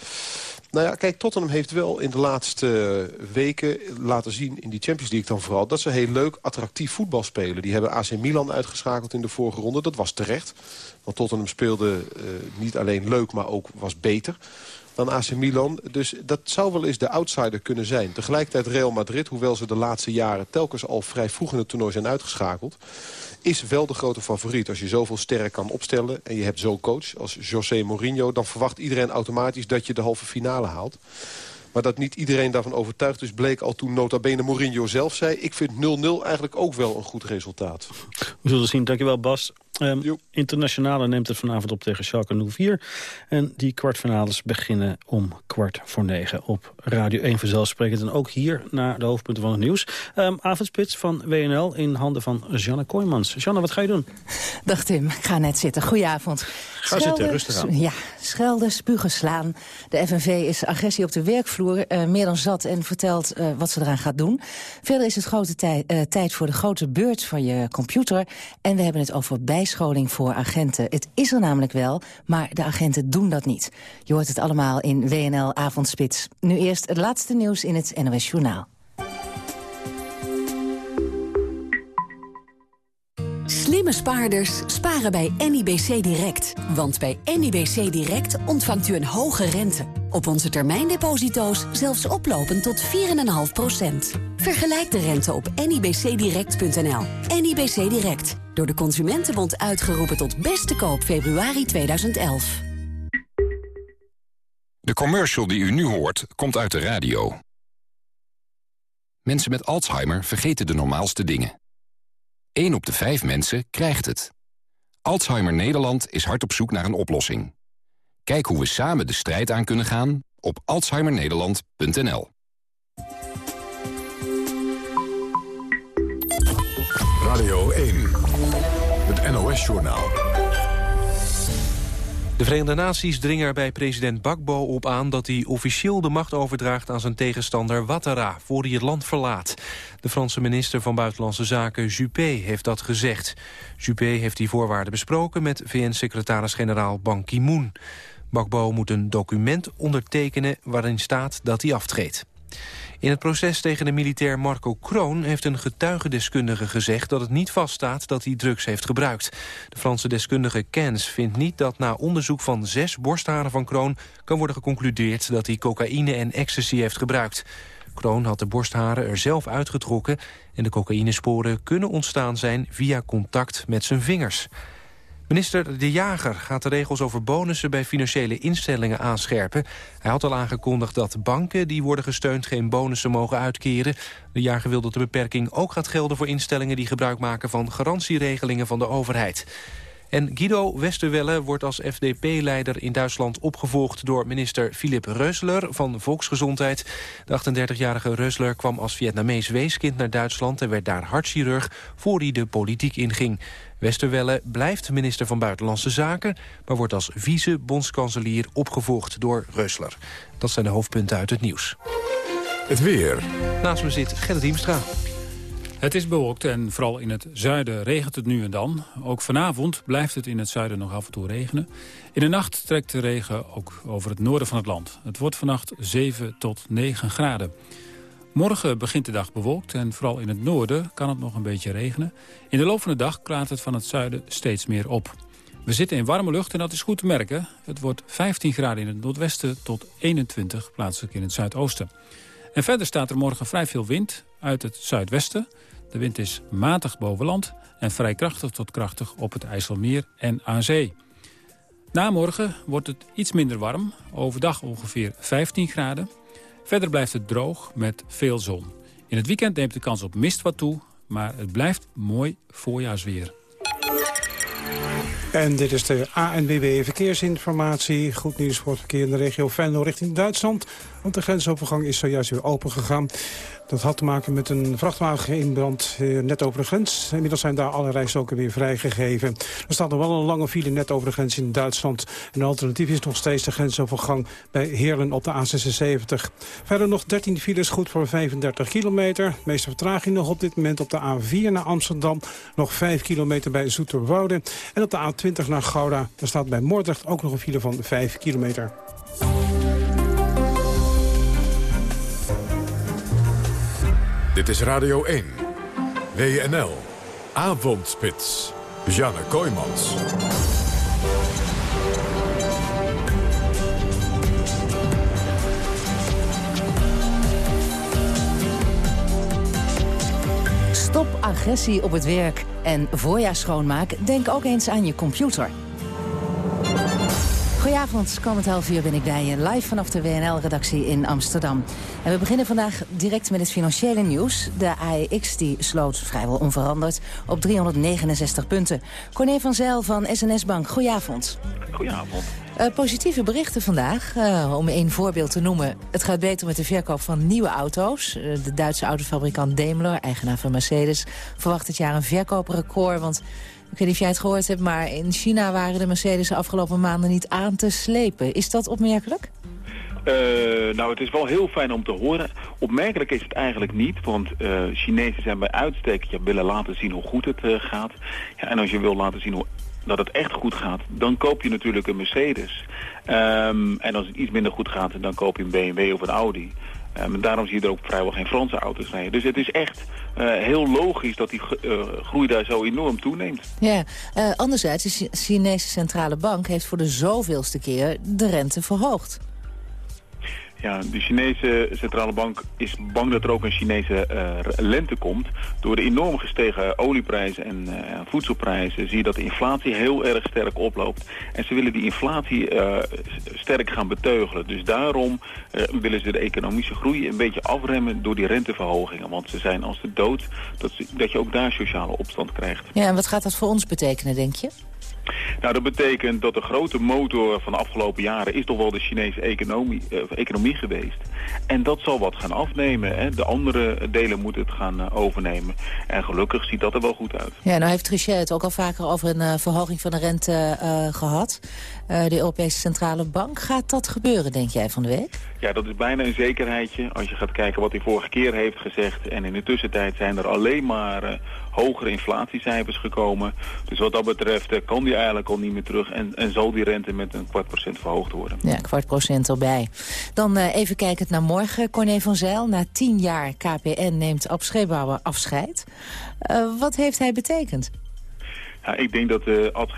[SPEAKER 30] Nou ja, kijk, Tottenham heeft wel in de laatste weken laten zien... in die Champions League dan vooral, dat ze heel leuk, attractief voetbal spelen. Die hebben AC Milan uitgeschakeld in de vorige ronde. Dat was terecht. Want Tottenham speelde uh, niet alleen leuk, maar ook was beter. Dan AC Milan. Dus dat zou wel eens de outsider kunnen zijn. Tegelijkertijd Real Madrid, hoewel ze de laatste jaren... telkens al vrij vroeg in het toernooi zijn uitgeschakeld is wel de grote favoriet. Als je zoveel sterren kan opstellen en je hebt zo'n coach als José Mourinho... dan verwacht iedereen automatisch dat je de halve finale haalt. Maar dat niet iedereen daarvan overtuigd is... bleek al toen nota bene Mourinho zelf zei... ik vind 0-0 eigenlijk ook wel een goed resultaat.
[SPEAKER 11] We zullen zien. Dankjewel, Bas. Um, internationale neemt het vanavond op tegen Schalke 04. En die kwartfinales beginnen om kwart voor negen op Radio 1 vanzelfsprekend. En ook hier naar de hoofdpunten van het nieuws. Um, avondspits van WNL in handen van Janne Kooijmans. Janne, wat ga je doen?
[SPEAKER 31] Dag Tim, ik ga net zitten. Goedenavond.
[SPEAKER 11] Ga zitten, rustig aan.
[SPEAKER 31] Ja, schelden, spugen, slaan. De FNV is agressie op de werkvloer uh, meer dan zat en vertelt uh, wat ze eraan gaat doen. Verder is het grote tij uh, tijd voor de grote beurt van je computer. En we hebben het over bijscholing voor agenten. Het is er namelijk wel, maar de agenten doen dat niet. Je hoort het allemaal in WNL Avondspits. Nu eerst het laatste nieuws in het NOS Journaal.
[SPEAKER 6] Slimme spaarders sparen bij NIBC Direct. Want bij NIBC Direct ontvangt u een hoge rente. Op onze termijndeposito's zelfs oplopend tot 4,5%. Vergelijk de rente op nibcdirect.nl. NIBC Direct. Door de Consumentenbond uitgeroepen tot beste koop februari 2011.
[SPEAKER 32] De commercial die u nu hoort, komt uit de radio. Mensen met Alzheimer vergeten de normaalste dingen. 1 op de 5 mensen krijgt het. Alzheimer Nederland is hard op zoek naar een oplossing. Kijk hoe we samen de strijd aan kunnen gaan op alzheimernederland.nl.
[SPEAKER 1] Radio 1, het NOS-journaal.
[SPEAKER 2] De Verenigde Naties dringen er bij president Bakbo op aan... dat hij officieel de macht overdraagt aan zijn tegenstander Ouattara... voor hij het land verlaat. De Franse minister van Buitenlandse Zaken Juppé heeft dat gezegd. Juppé heeft die voorwaarden besproken met VN-secretaris-generaal Ban Ki-moon. Bakbo moet een document ondertekenen waarin staat dat hij aftreedt. In het proces tegen de militair Marco Kroon heeft een getuigendeskundige gezegd dat het niet vaststaat dat hij drugs heeft gebruikt. De Franse deskundige Kens vindt niet dat na onderzoek van zes borstharen van Kroon kan worden geconcludeerd dat hij cocaïne en ecstasy heeft gebruikt. Kroon had de borstharen er zelf uitgetrokken en de cocaïnesporen kunnen ontstaan zijn via contact met zijn vingers. Minister De Jager gaat de regels over bonussen bij financiële instellingen aanscherpen. Hij had al aangekondigd dat banken die worden gesteund geen bonussen mogen uitkeren. De Jager wil dat de beperking ook gaat gelden voor instellingen die gebruik maken van garantieregelingen van de overheid. En Guido Westerwelle wordt als FDP-leider in Duitsland opgevolgd door minister Philip Reusler van Volksgezondheid. De 38-jarige Reusler kwam als Vietnamees weeskind naar Duitsland en werd daar hartchirurg voor hij de politiek inging. Westerwelle blijft minister van Buitenlandse Zaken... maar wordt als vice-bondskanselier opgevolgd door Reusler. Dat zijn de hoofdpunten uit het nieuws.
[SPEAKER 1] Het weer.
[SPEAKER 2] Naast me zit Gerrit Hiemstra.
[SPEAKER 33] Het is bewolkt en vooral in het zuiden regent het nu en dan. Ook vanavond blijft het in het zuiden nog af en toe regenen. In de nacht trekt de regen ook over het noorden van het land. Het wordt vannacht 7 tot 9 graden. Morgen begint de dag bewolkt en vooral in het noorden kan het nog een beetje regenen. In de loop van de dag klaart het van het zuiden steeds meer op. We zitten in warme lucht en dat is goed te merken. Het wordt 15 graden in het noordwesten tot 21 plaatselijk in het zuidoosten. En verder staat er morgen vrij veel wind uit het zuidwesten. De wind is matig boven land en vrij krachtig tot krachtig op het IJsselmeer en aan zee. Na morgen wordt het iets minder warm, overdag ongeveer 15 graden. Verder blijft het droog met veel zon. In het weekend neemt de kans op mist wat toe, maar het blijft mooi voorjaarsweer.
[SPEAKER 3] En dit is de ANWB Verkeersinformatie. Goed nieuws voor het verkeer in de regio Venlo richting Duitsland. Want de grensovergang is zojuist weer open gegaan. Dat had te maken met een vrachtwagen in brand eh, net over de grens. Inmiddels zijn daar alle rijstroken weer vrijgegeven. Er staat nog wel een lange file net over de grens in Duitsland. Een alternatief is nog steeds de grensovergang bij Heerlen op de A76. Verder nog 13 files, goed voor 35 kilometer. De meeste vertraging nog op dit moment op de A4 naar Amsterdam. Nog 5 kilometer bij Zoeterwoude. En op de A20 naar Gouda. Daar staat bij Moordrecht ook nog een file van 5 kilometer.
[SPEAKER 1] Dit is Radio 1. WNL. Avondspits. Janne Kooijmans.
[SPEAKER 31] Stop agressie op het werk en voorjaarsschoonmaak. Denk ook eens aan je computer. Goedenavond, komend half uur ben ik bij je live vanaf de WNL-redactie in Amsterdam. En we beginnen vandaag direct met het financiële nieuws. De AEX die sloot vrijwel onveranderd op 369 punten. Corné van Zijl van SNS Bank, goedenavond.
[SPEAKER 34] Goedenavond.
[SPEAKER 31] Uh, positieve berichten vandaag, uh, om één voorbeeld te noemen. Het gaat beter met de verkoop van nieuwe auto's. Uh, de Duitse autofabrikant Daimler, eigenaar van Mercedes... verwacht dit jaar een verkooprecord, want... Ik weet niet of jij het gehoord hebt, maar in China waren de Mercedes de afgelopen maanden niet aan te slepen. Is dat opmerkelijk?
[SPEAKER 34] Uh, nou, het is wel heel fijn om te horen. Opmerkelijk is het eigenlijk niet, want uh, Chinezen zijn bij uitstek... Ja, willen laten zien hoe goed het uh, gaat. Ja, en als je wil laten zien hoe dat het echt goed gaat, dan koop je natuurlijk een Mercedes. Um, en als het iets minder goed gaat, dan koop je een BMW of een Audi. Um, daarom zie je er ook vrijwel geen Franse auto's rijden. Dus het is echt uh, heel logisch dat die uh, groei daar zo enorm toeneemt.
[SPEAKER 31] Ja, uh, anderzijds, de Chinese centrale bank heeft voor de zoveelste keer de rente verhoogd.
[SPEAKER 34] Ja, de Chinese centrale bank is bang dat er ook een Chinese uh, lente komt. Door de enorm gestegen olieprijzen en uh, voedselprijzen zie je dat de inflatie heel erg sterk oploopt. En ze willen die inflatie uh, sterk gaan beteugelen. Dus daarom willen ze de economische groei een beetje afremmen door die renteverhogingen. Want ze zijn als de dood dat, dat je ook daar sociale opstand krijgt.
[SPEAKER 31] Ja, en wat gaat dat voor ons betekenen, denk je?
[SPEAKER 34] Nou, dat betekent dat de grote motor van de afgelopen jaren is toch wel de Chinese economie, uh, economie geweest. En dat zal wat gaan afnemen. Hè. De andere delen moeten het gaan uh, overnemen. En gelukkig ziet dat er wel goed uit.
[SPEAKER 31] Ja, nou heeft Trichet het ook al vaker over een uh, verhoging van de rente gehad. de Europese Centrale Bank. Gaat dat gebeuren, denk jij, van de week?
[SPEAKER 34] Ja, dat is bijna een zekerheidje. Als je gaat kijken wat hij vorige keer heeft gezegd. En in de tussentijd zijn er alleen maar hogere inflatiecijfers gekomen. Dus wat dat betreft kan die eigenlijk al niet meer terug. En, en zal die rente met een kwart procent verhoogd worden.
[SPEAKER 31] Ja, kwart procent erbij. Dan uh, even kijkend naar morgen. Corné van Zijl, na tien jaar KPN neemt Ab Scheepbouwer afscheid. Uh, wat heeft hij betekend?
[SPEAKER 34] Ja, ik denk dat uh, Ad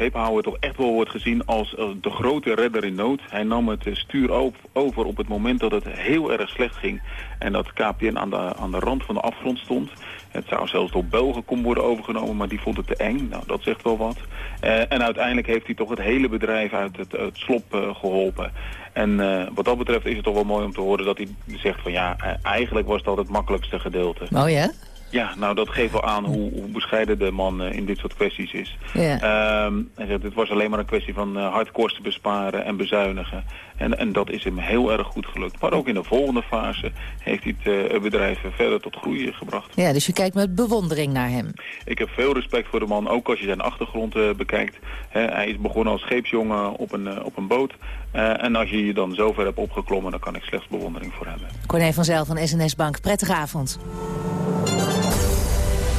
[SPEAKER 34] toch echt wel wordt gezien als uh, de grote redder in nood. Hij nam het uh, stuur over op het moment dat het heel erg slecht ging. En dat KPN aan de, aan de rand van de afgrond stond. Het zou zelfs door Belgen worden overgenomen, maar die vond het te eng. Nou, dat zegt wel wat. Uh, en uiteindelijk heeft hij toch het hele bedrijf uit het, het slop uh, geholpen. En uh, wat dat betreft is het toch wel mooi om te horen dat hij zegt van ja, eigenlijk was dat het makkelijkste gedeelte.
[SPEAKER 31] Oh ja?
[SPEAKER 34] Ja, nou dat geeft wel aan hoe, hoe bescheiden de man uh, in dit soort kwesties is.
[SPEAKER 31] Ja.
[SPEAKER 34] Um, hij zegt, het was alleen maar een kwestie van uh, hard kosten besparen en bezuinigen. En, en dat is hem heel erg goed gelukt. Maar ook in de volgende fase heeft hij het uh, bedrijf verder tot groei gebracht.
[SPEAKER 31] Ja, dus je kijkt met bewondering naar hem.
[SPEAKER 34] Ik heb veel respect voor de man, ook als je zijn achtergrond bekijkt. He, hij is begonnen als scheepsjongen op een, op een boot. en als je je dan zover hebt opgeklommen, dan kan ik slechts bewondering voor hebben.
[SPEAKER 31] Corné van Zijl van SNS Bank, prettige avond.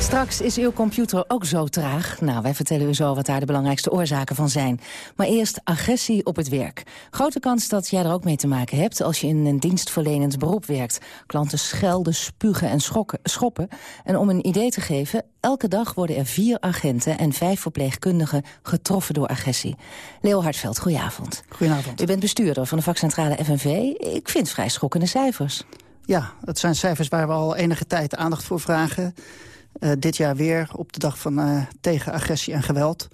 [SPEAKER 31] Straks is uw computer ook zo traag. Nou, wij vertellen u zo wat daar de belangrijkste oorzaken van zijn. Maar eerst agressie op het werk. Grote kans dat jij er ook mee te maken hebt als je in een dienstverlenend beroep werkt. Klanten schelden, spugen en schokken, schoppen. En om een idee te geven, elke dag worden er vier agenten en vijf verpleegkundigen getroffen door agressie. Leo Hartveld, goedenavond.
[SPEAKER 35] Goedenavond.
[SPEAKER 31] U bent bestuurder van de vakcentrale FNV. Ik vind vrij schokkende cijfers.
[SPEAKER 35] Ja, het zijn cijfers waar we al enige tijd aandacht voor vragen. Uh, dit jaar weer op de dag van uh, tegen agressie en geweld.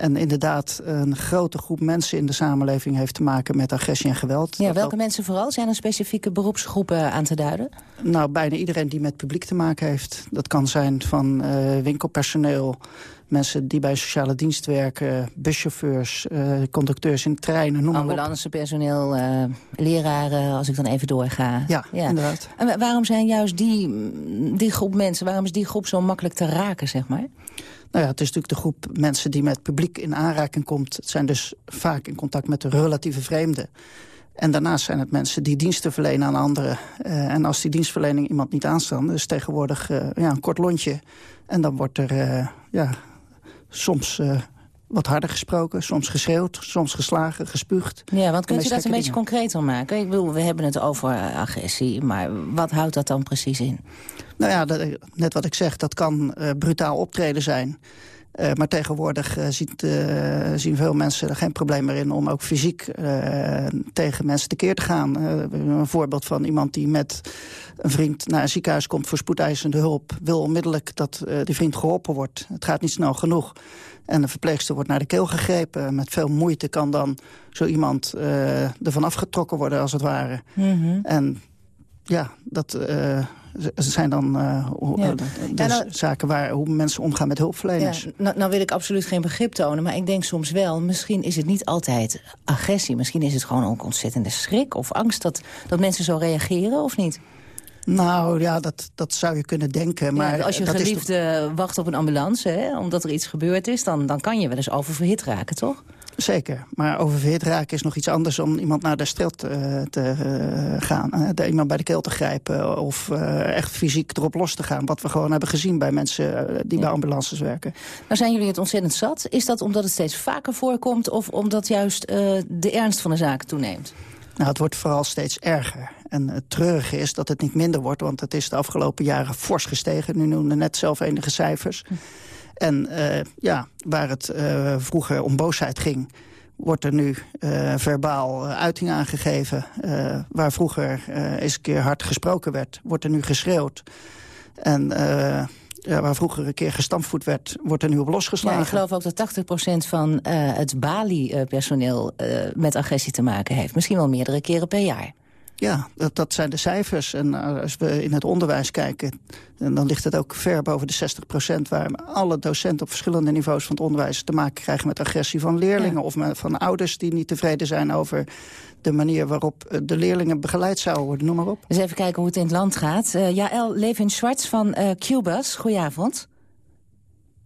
[SPEAKER 35] En inderdaad, een grote groep mensen in de samenleving heeft te maken met agressie en geweld.
[SPEAKER 31] Ja, welke mensen vooral? Zijn er specifieke beroepsgroepen aan te duiden?
[SPEAKER 35] Nou, bijna iedereen die met publiek te maken heeft. Dat kan zijn van uh, winkelpersoneel, mensen die bij sociale dienst werken... buschauffeurs, uh, conducteurs in treinen, noem maar
[SPEAKER 31] Ambulancepersoneel, uh, leraren, als ik dan even doorga.
[SPEAKER 35] Ja, ja, inderdaad.
[SPEAKER 31] En waarom zijn juist die, die groep mensen, waarom is die groep zo makkelijk te raken, zeg maar?
[SPEAKER 35] Nou ja, het is natuurlijk de groep mensen die met publiek in aanraking komt. Het zijn dus vaak in contact met de relatieve vreemden. En daarnaast zijn het mensen die diensten verlenen aan anderen. Uh, en als die dienstverlening iemand niet aanstaat, dus tegenwoordig uh, ja, een kort lontje. En dan wordt er uh, ja, soms wat harder gesproken, soms geschreeuwd, soms geslagen, gespuugd.
[SPEAKER 31] Ja, want kunt u dat een beetje concreter maken? Ik bedoel, we hebben het over agressie, maar wat houdt dat dan precies in?
[SPEAKER 35] Nou ja, dat, net wat ik zeg, dat kan uh, brutaal optreden zijn. Uh, maar tegenwoordig uh, ziet, uh, zien veel mensen er geen probleem meer in... om ook fysiek tegen mensen tekeer te gaan. een voorbeeld van iemand die met een vriend naar een ziekenhuis komt... voor spoedeisende hulp, wil onmiddellijk dat die vriend geholpen wordt. Het gaat niet snel genoeg. En de verpleegster wordt naar de keel gegrepen. Met veel moeite kan dan zo iemand ervan afgetrokken worden, als het ware. Mm -hmm. En ja, dat zijn dan uh, ja. de, nou, zaken waar, hoe mensen omgaan met hulpverleners.
[SPEAKER 31] Ja, nou, nou, wil ik absoluut geen begrip tonen, maar ik denk soms wel... misschien is het niet altijd agressie, misschien is het gewoon ook ontzettende schrik of angst... dat, dat mensen zo reageren, of niet?
[SPEAKER 35] Nou ja, dat, dat zou je kunnen denken. Maar
[SPEAKER 31] ja, als je geliefde wacht op een ambulance, hè, omdat er iets gebeurd is... Dan, dan kan je wel eens oververhit raken, toch?
[SPEAKER 35] Zeker, maar oververhit raken is nog iets anders om iemand naar de strelt uh, te uh, gaan. Uh, iemand bij de keel te grijpen of echt fysiek erop los te gaan. Wat we gewoon hebben gezien bij mensen die ja. bij ambulances werken.
[SPEAKER 31] Nou zijn jullie het ontzettend zat. Is dat omdat het steeds vaker voorkomt of omdat juist de ernst van de zaken toeneemt?
[SPEAKER 35] Nou, het wordt vooral steeds erger. En het treurige is dat het niet minder wordt, want het is de afgelopen jaren fors gestegen. Nu noemde net zelf enige cijfers. Hm. En uh, ja, waar het uh, vroeger om boosheid ging wordt er nu uh, verbaal uiting aangegeven. waar vroeger eens een keer hard gesproken werd, wordt er nu geschreeuwd. En ja, waar vroeger een keer gestampvoet werd, wordt er nu op losgeslagen.
[SPEAKER 31] Ja, ik geloof ook dat 80% van het Bali-personeel met agressie te maken heeft. Misschien wel meerdere keren per jaar.
[SPEAKER 35] Ja, dat, dat zijn de cijfers. En uh, als we in het onderwijs kijken, dan ligt het ook ver boven de 60 procent... waar alle docenten op verschillende niveaus van het onderwijs te maken krijgen... met agressie van leerlingen ja. of met, van ouders die niet tevreden zijn... over de manier waarop eh, de leerlingen begeleid zouden worden, noem maar op.
[SPEAKER 31] Dus even kijken hoe het in het land gaat. Uh, Jaël Levin Schwartz van uh, Cubus, goedenavond.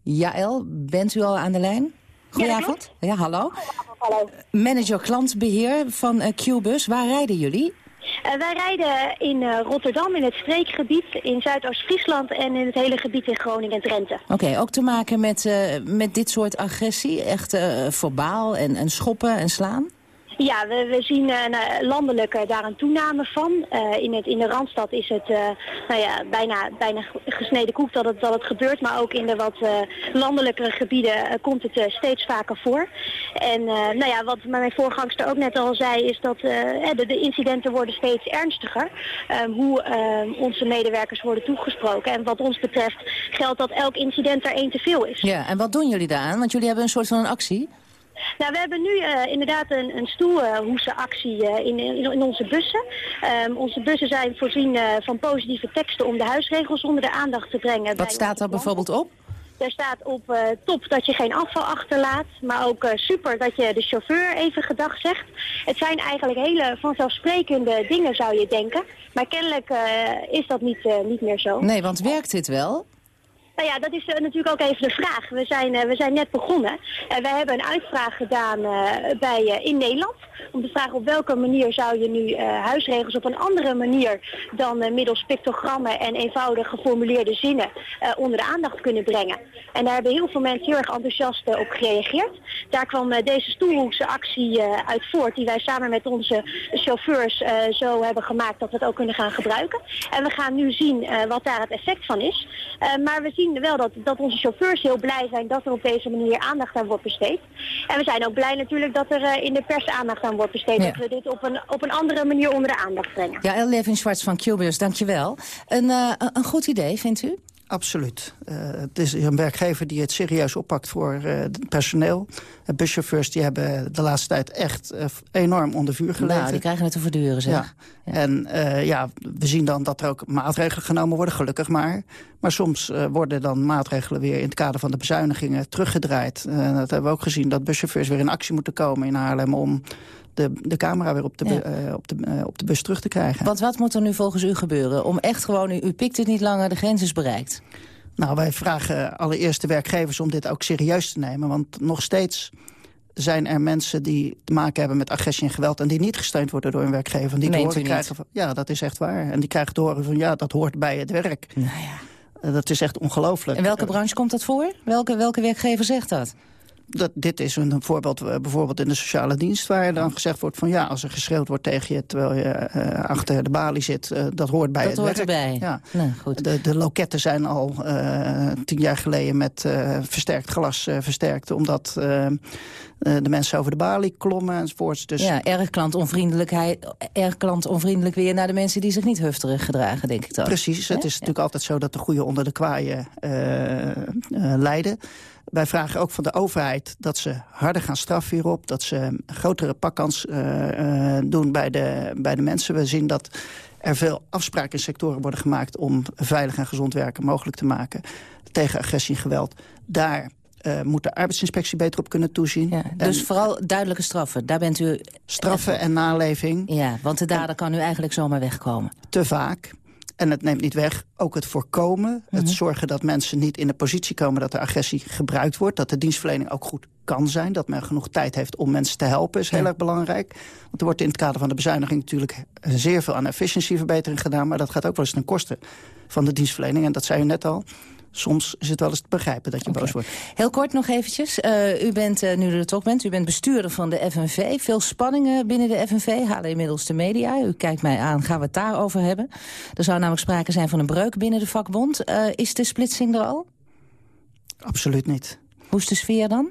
[SPEAKER 31] Jaël, bent u al aan de lijn? Goedenavond. Ja, ja hallo.
[SPEAKER 36] hallo.
[SPEAKER 31] Manager klantbeheer van uh, Cubus, waar rijden jullie?
[SPEAKER 36] Uh, wij rijden in uh, Rotterdam, in het streekgebied, in Zuidoost-Friesland en in het hele gebied in Groningen en Drenthe.
[SPEAKER 31] Oké, ook te maken met, uh, met dit soort agressie, echt verbaal en, en schoppen en slaan?
[SPEAKER 36] Ja, we, we zien uh, landelijk uh, daar een toename van. Uh, in, het, in de Randstad is het nou ja, bijna, bijna gesneden koek dat het, dat gebeurt. Maar ook in de wat landelijkere gebieden komt het steeds vaker voor. En nou ja, wat mijn voorgangster ook net al zei is dat de, de, incidenten worden steeds ernstiger. Ehm, hoe ehm, onze medewerkers worden toegesproken. En wat ons betreft geldt dat elk incident er één te veel is.
[SPEAKER 31] Ja, en wat doen jullie daaraan? Want jullie hebben een soort van een actie.
[SPEAKER 36] Nou, we hebben nu uh, inderdaad een, een stoelhoesenactie uh, in, in, in, onze bussen. Um, onze bussen zijn voorzien uh, van positieve teksten om de huisregels onder de aandacht te brengen.
[SPEAKER 31] Wat staat daar bijvoorbeeld op?
[SPEAKER 36] Er staat op top dat je geen afval achterlaat, maar ook super dat je de chauffeur even gedag zegt. Het zijn eigenlijk hele vanzelfsprekende dingen zou je denken, maar kennelijk is dat niet, niet meer zo.
[SPEAKER 31] Nee, want werkt dit wel?
[SPEAKER 36] Nou ja, dat is uh, natuurlijk ook even de vraag. We zijn, uh, we zijn net begonnen. En wij hebben een uitvraag gedaan bij, in Nederland. Om te vragen op welke manier zou je nu huisregels op een andere manier dan middels pictogrammen en eenvoudig geformuleerde zinnen onder de aandacht kunnen brengen. En daar hebben heel veel mensen heel erg enthousiast op gereageerd. Daar kwam deze stoelhoekse actie uit voort die wij samen met onze chauffeurs zo hebben gemaakt dat we het ook kunnen gaan gebruiken. En we gaan nu zien wat daar het effect van is. maar we zien zien wel dat, dat onze chauffeurs heel blij zijn dat er op deze manier aandacht aan wordt besteed. En we zijn ook blij natuurlijk dat er uh, in de pers aandacht aan wordt besteed. Ja. Dat we dit op een, op een andere manier onder de aandacht brengen.
[SPEAKER 31] Ja, Levin Schwartz van Cubus, dankjewel. Een, uh, een goed idee, vindt u?
[SPEAKER 35] Absoluut. Uh, het is een werkgever die het serieus oppakt voor uh, het personeel. Uh, buschauffeurs die hebben de laatste tijd echt enorm onder vuur gelegen.
[SPEAKER 31] Nou, die krijgen het te verduren, zeg.
[SPEAKER 35] Ja. ja. En ja, we zien dan dat er ook maatregelen genomen worden, gelukkig maar. Maar soms worden dan maatregelen weer in het kader van de bezuinigingen teruggedraaid. dat hebben we ook gezien, dat buschauffeurs weer in actie moeten komen in Haarlem... om de, de camera weer op de, ja. uh, op, de, uh, op de bus terug te krijgen.
[SPEAKER 31] Want wat moet er nu volgens u gebeuren? Om echt gewoon, u, u pikt het niet langer, de grens is bereikt.
[SPEAKER 35] Nou, wij vragen allereerst de werkgevers om dit ook serieus te nemen. Want nog steeds zijn er mensen die te maken hebben met agressie en geweld... en die niet gesteund worden door hun werkgever. En die
[SPEAKER 31] Meent
[SPEAKER 35] horen krijgen van, ja, dat is echt waar. En die krijgen te horen van, ja, dat hoort bij het werk.
[SPEAKER 31] Nou ja.
[SPEAKER 35] Uh, dat is echt ongelooflijk.
[SPEAKER 31] In welke branche komt dat voor? Welke, welke werkgever zegt dat?
[SPEAKER 35] Dat, dit is een voorbeeld uh, bijvoorbeeld in de sociale dienst... waar dan gezegd wordt van ja, als er geschreeuwd wordt tegen je... terwijl je uh, achter de balie zit, uh, dat hoort bij
[SPEAKER 31] dat
[SPEAKER 35] het
[SPEAKER 31] hoort
[SPEAKER 35] werk.
[SPEAKER 31] erbij.
[SPEAKER 35] Ja.
[SPEAKER 31] Nou, goed.
[SPEAKER 35] De, de loketten zijn al tien jaar geleden met versterkt glas versterkt... omdat de mensen over de balie klommen enzovoorts. Dus...
[SPEAKER 31] Ja, erg klantonvriendelijkheid, erg klantonvriendelijk weer... naar de mensen die zich niet hufterig gedragen, denk ik dan.
[SPEAKER 35] Precies, het is natuurlijk altijd zo dat de goede onder de kwaaien lijden... Wij vragen ook van de overheid dat ze harder gaan straffen hierop. Dat ze een grotere pakkans uh, uh, doen bij de, bij de mensen. We zien dat er veel afspraken in sectoren worden gemaakt... om veilig en gezond werken mogelijk te maken tegen agressie en geweld. Daar uh, moet de arbeidsinspectie beter op kunnen toezien.
[SPEAKER 31] Ja, dus en, vooral duidelijke straffen, daar bent u...
[SPEAKER 35] Straffen en naleving.
[SPEAKER 31] Ja, want de dader en, kan nu eigenlijk zomaar wegkomen.
[SPEAKER 35] Te vaak. En het neemt niet weg, ook het voorkomen. Mm -hmm. Het zorgen dat mensen niet in de positie komen dat er agressie gebruikt wordt. Dat de dienstverlening ook goed kan zijn. Dat men genoeg tijd heeft om mensen te helpen is heel ja. erg belangrijk. Want er wordt in het kader van de bezuiniging natuurlijk zeer veel aan efficiëntieverbetering gedaan. Maar dat gaat ook wel eens ten koste van de dienstverlening. En dat zei u net al soms is het wel eens te begrijpen dat je okay. boos wordt.
[SPEAKER 31] Heel kort nog eventjes. Uh, u bent, uh, nu u er toch bent, u bent bestuurder van de FNV. Veel spanningen binnen de FNV halen inmiddels de media. U kijkt mij aan, gaan we het daarover hebben? Er zou namelijk sprake zijn van een breuk binnen de vakbond. Uh, is de splitsing er al?
[SPEAKER 35] Absoluut niet.
[SPEAKER 31] Hoe is de sfeer dan?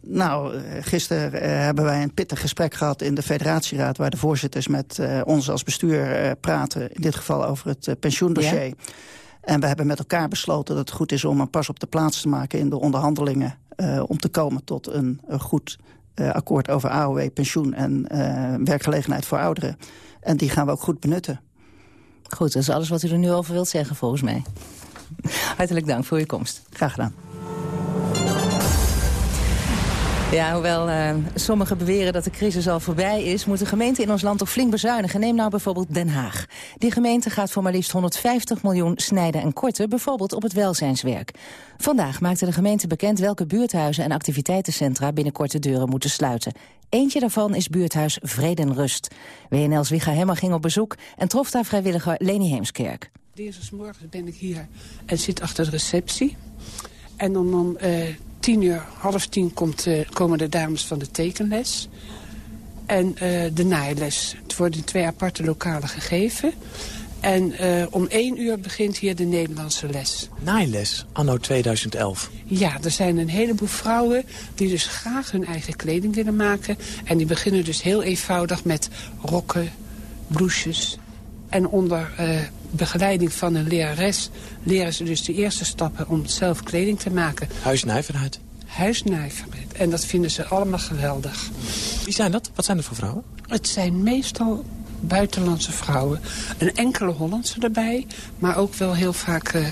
[SPEAKER 35] Nou, gisteren uh, hebben wij een pittig gesprek gehad in de federatieraad... waar de voorzitters met uh, ons als bestuur uh, praten. In dit geval over het pensioendossier. Ja. En we hebben met elkaar besloten dat het goed is om een pas op de plaats te maken... in de onderhandelingen uh, om te komen tot een, een goed uh, akkoord over AOW, pensioen en uh, werkgelegenheid voor ouderen. En die gaan we ook goed benutten.
[SPEAKER 31] Goed, dat is alles wat u er nu over wilt zeggen volgens mij. Hartelijk dank voor uw komst.
[SPEAKER 35] Graag gedaan.
[SPEAKER 31] Ja, hoewel uh, sommigen beweren dat de crisis al voorbij is... moeten gemeenten in ons land toch flink bezuinigen. Neem nou bijvoorbeeld Den Haag. Die gemeente gaat voor maar liefst 150 miljoen snijden en korten... bijvoorbeeld op het welzijnswerk. Vandaag maakte de gemeente bekend welke buurthuizen en activiteitencentra... binnenkort de deuren moeten sluiten. Eentje daarvan is buurthuis Vrede en Rust. WNL's Wigga Hemmer ging op bezoek en trof daar vrijwilliger Leni Heemskerk.
[SPEAKER 37] Dinsdagsmorgen ben ik hier en zit achter de receptie. En dan... dan uh tien uur, half tien komt, uh, komen de dames van de tekenles. En uh, de naailes. Het worden in twee aparte lokalen gegeven. En uh, om één uur begint hier de Nederlandse les.
[SPEAKER 38] Naailes, anno 2011.
[SPEAKER 37] Ja, er zijn een heleboel vrouwen die dus graag hun eigen kleding willen maken. En die beginnen dus heel eenvoudig met rokken, blouses. En onder begeleiding van een lerares leren ze dus de eerste stappen om zelf kleding te maken.
[SPEAKER 38] Huisnijverheid.
[SPEAKER 37] Huisnijverheid. En dat vinden ze allemaal geweldig.
[SPEAKER 38] Wie zijn dat? Wat zijn dat voor vrouwen?
[SPEAKER 37] Het zijn meestal buitenlandse vrouwen. Een enkele Hollandse erbij, maar ook wel heel vaak uh,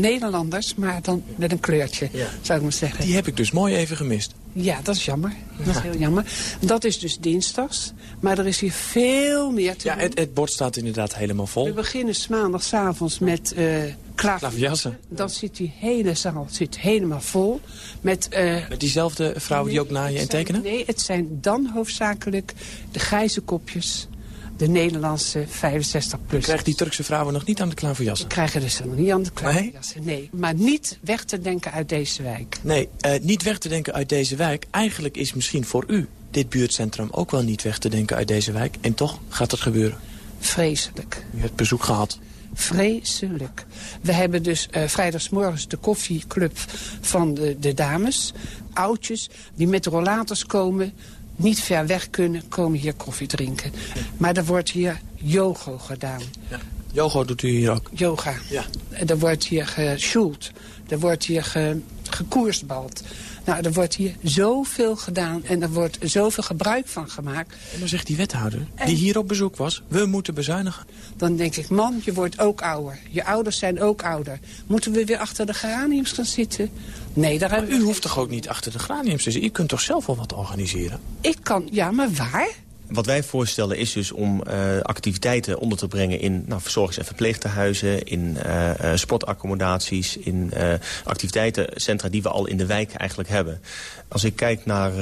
[SPEAKER 37] Nederlanders, maar dan met een kleurtje, ja. zou ik maar zeggen.
[SPEAKER 38] Die heb ik dus mooi even gemist.
[SPEAKER 37] Ja, dat is jammer. Dat is heel jammer. Dat is dus dinsdags. Maar er is hier veel meer te
[SPEAKER 38] ja,
[SPEAKER 37] doen.
[SPEAKER 38] Het, het bord staat inderdaad helemaal vol.
[SPEAKER 37] We beginnen maandagavond met uh,
[SPEAKER 38] klaverjassen.
[SPEAKER 37] Dan zit die hele zaal zit helemaal vol. Met, uh,
[SPEAKER 38] met diezelfde vrouwen
[SPEAKER 37] nee,
[SPEAKER 38] die ook naaien en tekenen?
[SPEAKER 37] Nee, het zijn dan hoofdzakelijk de grijze kopjes de Nederlandse 65 plus.
[SPEAKER 38] Krijgen die Turkse vrouwen nog niet aan de klaverjassen?
[SPEAKER 37] Krijgen dus nog niet aan de klaverjassen, nee? nee. Maar niet weg te denken uit deze wijk.
[SPEAKER 38] Nee, uh, niet weg te denken uit deze wijk. Eigenlijk is misschien voor u dit buurtcentrum ook wel niet weg te denken uit deze wijk. En toch gaat het gebeuren.
[SPEAKER 37] Vreselijk.
[SPEAKER 38] U hebt bezoek gehad.
[SPEAKER 37] Vreselijk. We hebben dus uh, vrijdagsmorgens de koffieclub van de, de dames. Oudjes die met rollators komen niet ver weg kunnen, komen hier koffie drinken. Maar er wordt hier yoga gedaan.
[SPEAKER 38] Ja. Yoga doet u hier ook?
[SPEAKER 37] Yoga.
[SPEAKER 38] Ja.
[SPEAKER 37] Er wordt hier gesjoeld. Er wordt hier ge, gekoersbald. Nou, er wordt hier zoveel gedaan en er wordt zoveel gebruik van gemaakt.
[SPEAKER 38] En dan zegt die wethouder, en... die hier op bezoek was, we moeten bezuinigen.
[SPEAKER 37] Dan denk ik, man, je wordt ook ouder. Je ouders zijn ook ouder. Moeten we weer achter de geraniums gaan zitten? Nee, daar
[SPEAKER 38] u hoeft toch ook niet achter de geraniums te zitten? U kunt toch zelf wel wat organiseren?
[SPEAKER 37] Ik kan, ja, maar waar?
[SPEAKER 39] Wat wij voorstellen is dus om uh, activiteiten onder te brengen in nou, verzorgings- en verpleegtehuizen, in uh, uh, sportaccommodaties, in activiteitencentra die we al in de wijk eigenlijk hebben. Als ik kijk naar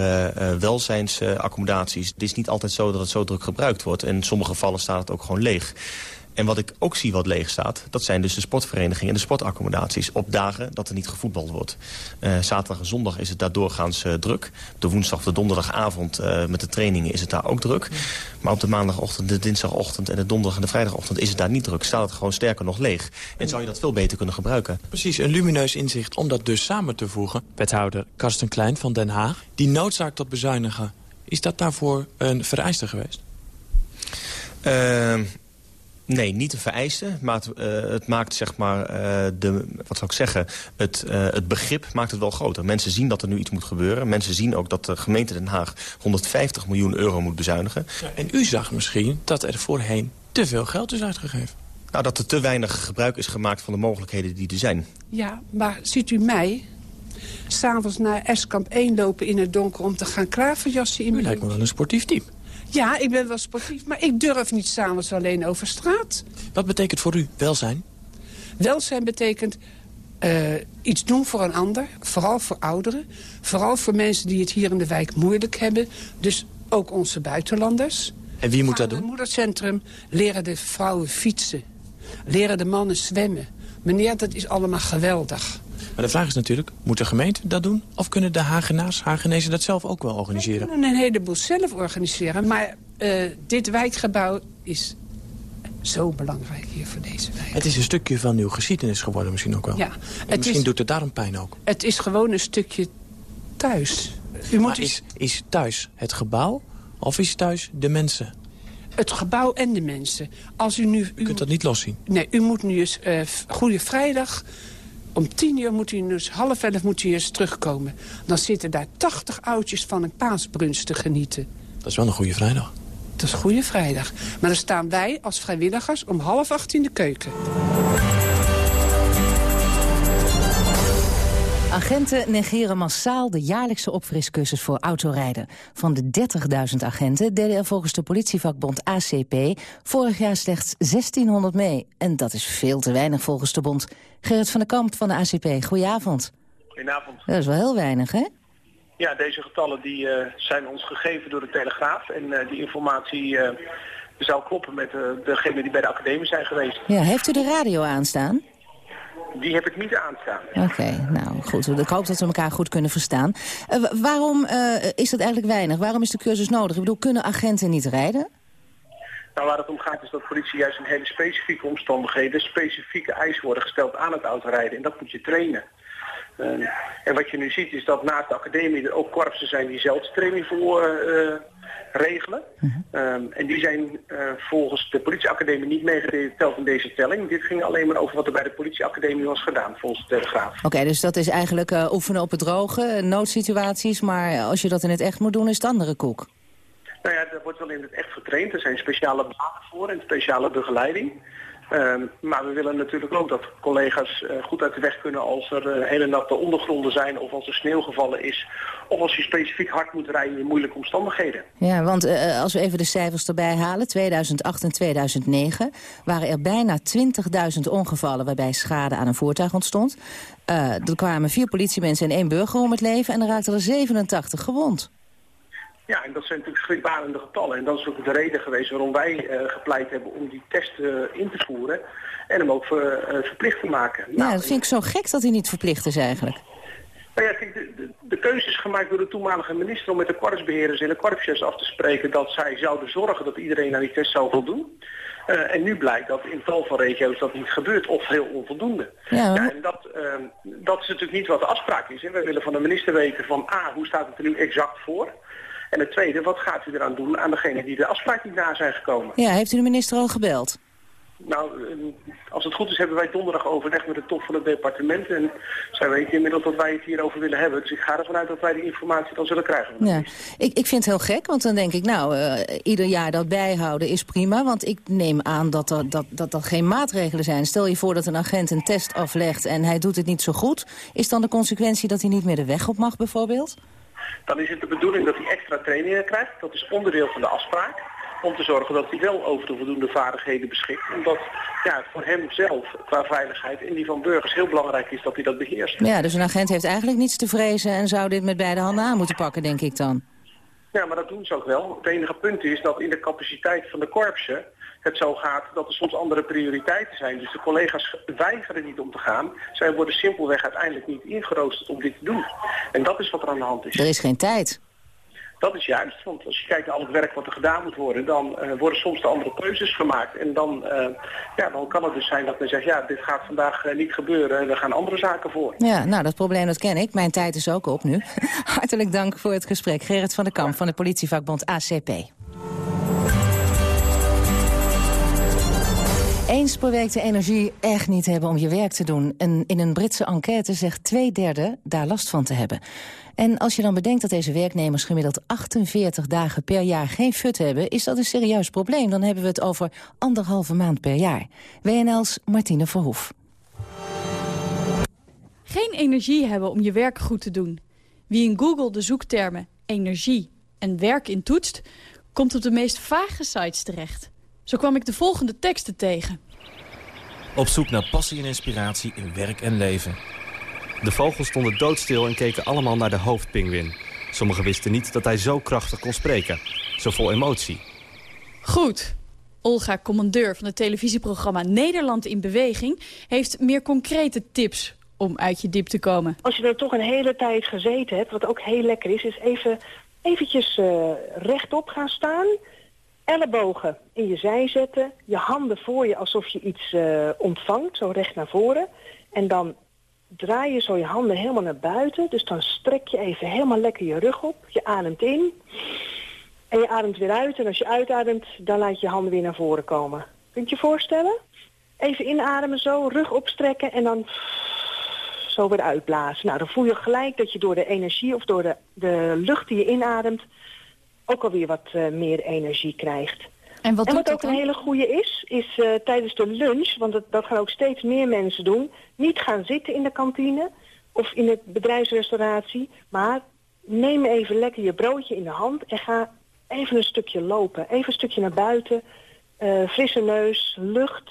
[SPEAKER 39] welzijnsaccommodaties, het is niet altijd zo dat het zo druk gebruikt wordt. In sommige gevallen staat het ook gewoon leeg. En wat ik ook zie wat leeg staat, dat zijn dus de sportverenigingen en de sportaccommodaties. Op dagen dat er niet gevoetbald wordt. Uh, zaterdag en zondag is het daar doorgaans uh, druk. De woensdag, de donderdagavond uh, met de trainingen is het daar ook druk. Maar op de maandagochtend, de dinsdagochtend en de donderdag en de vrijdagochtend is het daar niet druk. Staat het gewoon sterker nog leeg. En zou je dat veel beter kunnen gebruiken.
[SPEAKER 38] Precies, een lumineus inzicht om dat dus samen te voegen. Wethouder Karsten Klein van Den Haag. Die noodzaak tot bezuinigen, is dat daarvoor een vereiste geweest?
[SPEAKER 39] Uh, Nee, niet een vereiste, maar het, uh, het maakt zeg maar, uh, de, wat zou ik zeggen, het, uh, het begrip maakt het wel groter. Mensen zien dat er nu iets moet gebeuren. Mensen zien ook dat de gemeente Den Haag 150 miljoen euro moet bezuinigen.
[SPEAKER 38] Ja, en u zag misschien dat er voorheen te veel geld is uitgegeven.
[SPEAKER 39] Nou, dat er te weinig gebruik is gemaakt van de mogelijkheden die er zijn.
[SPEAKER 37] Ja, maar ziet u mij s'avonds naar Eskamp 1 lopen in het donker om te gaan klaverjassen in
[SPEAKER 38] mijn... U lijkt me wel een sportief type.
[SPEAKER 37] Ja, ik ben wel sportief, maar ik durf niet s'avonds alleen over straat.
[SPEAKER 38] Wat betekent voor u welzijn?
[SPEAKER 37] Welzijn betekent uh, iets doen voor een ander, vooral voor ouderen. Vooral voor mensen die het hier in de wijk moeilijk hebben. Dus ook onze buitenlanders.
[SPEAKER 38] En wie moet dat doen?
[SPEAKER 37] In het moedercentrum leren de vrouwen fietsen. Leren de mannen zwemmen. Meneer, dat is allemaal geweldig.
[SPEAKER 38] Maar de vraag is natuurlijk, moet de gemeente dat doen? Of kunnen de Hagenaars, Hagenezen dat zelf ook wel organiseren?
[SPEAKER 37] We kunnen een heleboel zelf organiseren. Maar uh, dit wijkgebouw is zo belangrijk hier voor deze wijk.
[SPEAKER 38] Het is een stukje van uw geschiedenis geworden misschien ook wel.
[SPEAKER 37] Ja.
[SPEAKER 38] En misschien is, doet het daarom pijn ook.
[SPEAKER 37] Het is gewoon een stukje thuis.
[SPEAKER 38] U moet is, is thuis het gebouw of is thuis de mensen?
[SPEAKER 37] Het gebouw en de mensen. Als u, nu, u,
[SPEAKER 38] u kunt dat niet loszien.
[SPEAKER 37] Nee, u moet nu eens uh, Goede Vrijdag om tien uur moet u dus half elf moet u eens terugkomen. Dan zitten daar tachtig oudjes van een paasbrunst te genieten.
[SPEAKER 38] Dat is wel een goede vrijdag.
[SPEAKER 37] Dat is goede vrijdag. Maar dan staan wij als vrijwilligers om half acht in de keuken.
[SPEAKER 31] Agenten negeren massaal de jaarlijkse opfriscursus voor autorijden. Van de 30.000 agenten deden er volgens de politievakbond ACP vorig jaar slechts 1600 mee. En dat is veel te weinig volgens de bond. Gerrit van der Kamp van de ACP, goedenavond.
[SPEAKER 40] Goedenavond.
[SPEAKER 31] Dat is wel heel weinig, hè?
[SPEAKER 40] Ja, deze getallen die, uh, zijn ons gegeven door de Telegraaf. En uh, die informatie uh, zou kloppen met degene die bij de academie zijn geweest.
[SPEAKER 31] Ja, heeft u de radio aanstaan?
[SPEAKER 40] Die heb ik niet aanstaan.
[SPEAKER 31] Oké, okay, nou goed. Ik hoop dat we elkaar goed kunnen verstaan. Uh, waarom uh, is dat eigenlijk weinig? Waarom is de cursus nodig? Ik bedoel, kunnen agenten niet rijden?
[SPEAKER 40] Nou, waar het om gaat is dat politie juist in hele specifieke omstandigheden... specifieke eisen worden gesteld aan het autorijden. En dat moet je trainen. Uh, en wat je nu ziet is dat naast de academie er ook korpsen zijn die zelfs training voor regelen. Uh -huh. um, en die zijn uh, volgens de politieacademie niet meegeteld in deze telling. Dit ging alleen maar over wat er bij de politieacademie was gedaan, volgens de Telegraaf.
[SPEAKER 31] Oké, okay, dus dat is eigenlijk uh, oefenen op het droge, noodsituaties. Maar als je dat in het echt moet doen, is het andere koek.
[SPEAKER 40] Nou ja, er wordt wel in het echt getraind. Er zijn speciale banen voor en speciale begeleiding. Um, maar we willen natuurlijk ook dat collega's uh, goed uit de weg kunnen als er uh, hele natte ondergronden zijn of als er sneeuw gevallen is. Of als je specifiek hard moet rijden in moeilijke omstandigheden.
[SPEAKER 31] Ja, want uh, als we even de cijfers erbij halen, 2008 en 2009 waren er bijna 20.000 ongevallen waarbij schade aan een voertuig ontstond. er kwamen vier politiemensen en één burger om het leven en er raakten er 87 gewond.
[SPEAKER 40] Ja, en dat zijn natuurlijk schrikbarende getallen. En dat is ook de reden geweest waarom wij uh, gepleit hebben om die test uh, in te voeren. En hem ook ver, uh, verplicht te maken.
[SPEAKER 31] Ja, nou, dat vind ik zo gek dat hij niet verplicht is eigenlijk.
[SPEAKER 40] Nou ja, kijk, de, de, de keuze is gemaakt door de toenmalige minister om met de korpsbeheerders en de korpsjes af te spreken dat zij zouden zorgen dat iedereen aan die test zou voldoen. Uh, en nu blijkt dat in tal van regio's dat niet gebeurt of heel onvoldoende.
[SPEAKER 31] Ja,
[SPEAKER 40] ja en dat, uh, dat is natuurlijk niet wat de afspraak is. Hè. We willen van de minister weten van A, hoe staat het er nu exact voor? En het tweede, wat gaat u eraan doen aan degenen die de afspraak niet na zijn gekomen?
[SPEAKER 31] Ja, heeft u de minister al gebeld?
[SPEAKER 40] Nou, als het goed is hebben wij donderdag overleg met de top van het departement. En zij weten inmiddels dat wij het hierover willen hebben. Dus ik ga ervan uit dat wij die informatie dan zullen krijgen.
[SPEAKER 31] Ja. Ik, ik vind het heel gek, want dan denk ik, nou, uh, ieder jaar dat bijhouden is prima. Want ik neem aan dat er, dat, dat, dat geen maatregelen zijn. Stel je voor dat een agent een test aflegt en hij doet het niet zo goed. Is dan de consequentie dat hij niet meer de weg op mag bijvoorbeeld?
[SPEAKER 40] Dan is het de bedoeling dat hij extra trainingen krijgt. Dat is onderdeel van de afspraak. Om te zorgen dat hij wel over de voldoende vaardigheden beschikt. Omdat ja, voor hem zelf qua veiligheid en die van burgers heel belangrijk is dat hij dat beheerst.
[SPEAKER 31] Ja, dus een agent heeft eigenlijk niets te vrezen en zou dit met beide handen aan moeten pakken, denk ik dan.
[SPEAKER 40] Ja, maar dat doen ze ook wel. Het enige punt is dat in de capaciteit van de korpsen het zo gaat dat er soms andere prioriteiten zijn. Dus de collega's weigeren niet om te gaan. Zij worden simpelweg uiteindelijk niet ingeroosterd om dit te doen. En dat is wat er aan de hand is.
[SPEAKER 31] Er is geen tijd.
[SPEAKER 40] Dat is juist, want als je kijkt naar al het werk wat er gedaan moet worden, dan uh, worden soms de andere keuzes gemaakt. En dan, uh, ja, dan kan het dus zijn dat men zegt, ja, dit gaat vandaag uh, niet gebeuren, we gaan andere zaken voor.
[SPEAKER 31] Ja, nou, dat probleem dat ken ik. Mijn tijd is ook op nu. (laughs) Hartelijk dank voor het gesprek. Gerrit van der Kamp van de politievakbond ACP. Eens per week de energie echt niet hebben om je werk te doen. En in een Britse enquête zegt twee derde daar last van te hebben. En als je dan bedenkt dat deze werknemers gemiddeld 48 dagen per jaar geen fut hebben... is dat een serieus probleem. Dan hebben we het over anderhalve maand per jaar. WNL's Martine Verhoef.
[SPEAKER 41] Geen energie hebben om je werk goed te doen. Wie in Google de zoektermen energie en werk intoetst... komt op de meest vage sites terecht. Zo kwam ik de volgende teksten tegen.
[SPEAKER 42] Op zoek naar passie en inspiratie in werk en leven. De vogels stonden doodstil en keken allemaal naar de hoofdpingwin. Sommigen wisten niet dat hij zo krachtig kon spreken. Zo vol emotie.
[SPEAKER 41] Goed. Olga, commandeur van het televisieprogramma Nederland in Beweging... heeft meer concrete tips om uit je diep te komen.
[SPEAKER 43] Als je er toch een hele tijd gezeten hebt, wat ook heel lekker is... is even eventjes uh, rechtop gaan staan ellebogen in je zij zetten, je handen voor je alsof je iets uh, ontvangt, zo recht naar voren. En dan draai je zo je handen helemaal naar buiten, dus dan strek je even helemaal lekker je rug op. Je ademt in en je ademt weer uit. En als je uitademt, dan laat je je handen weer naar voren komen. Kunt je je voorstellen? Even inademen zo, rug opstrekken en dan zo weer uitblazen. Nou, dan voel je gelijk dat je door de energie of door de, de lucht die je inademt ook alweer wat uh, meer energie krijgt.
[SPEAKER 41] En wat,
[SPEAKER 43] en wat
[SPEAKER 41] doet
[SPEAKER 43] ook een hele goede is, is uh, tijdens de lunch, want dat, dat gaan ook steeds meer mensen doen, niet gaan zitten in de kantine of in de bedrijfsrestauratie, maar neem even lekker je broodje in de hand en ga even een stukje lopen. Even een stukje naar buiten, uh, frisse neus, lucht,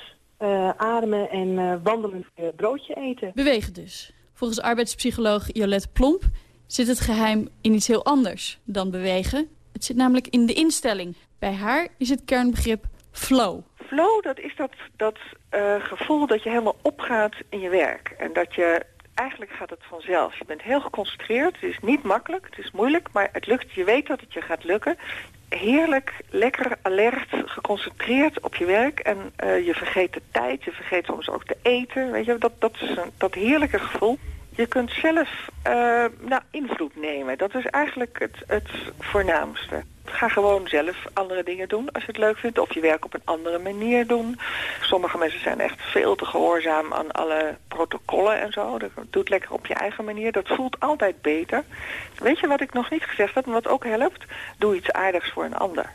[SPEAKER 43] ademen en wandelen broodje eten.
[SPEAKER 41] Bewegen dus. Volgens arbeidspsycholoog Jolette Plomp zit het geheim in iets heel anders dan bewegen. Het zit namelijk in de instelling. Bij haar is het kernbegrip flow.
[SPEAKER 16] Flow, dat is dat, dat uh, gevoel dat je helemaal opgaat in je werk. En dat je, eigenlijk gaat het vanzelf. Je bent heel geconcentreerd. Het is niet makkelijk, het is moeilijk, maar het lukt. Je weet dat het je gaat lukken. Heerlijk, lekker, alert, geconcentreerd op je werk. En uh, je vergeet de tijd, je vergeet soms ook te eten. Weet je, dat, dat is een, dat heerlijke gevoel. Je kunt zelf uh, nou, invloed nemen. Dat is eigenlijk het, het voornaamste. Ga gewoon zelf andere dingen doen als je het leuk vindt. Of je werk op een andere manier doen. Sommige mensen zijn echt veel te gehoorzaam aan alle protocollen en zo. Doe het lekker op je eigen manier. Dat voelt altijd beter. Weet je wat ik nog niet gezegd heb en wat ook helpt? Doe iets aardigs voor een ander.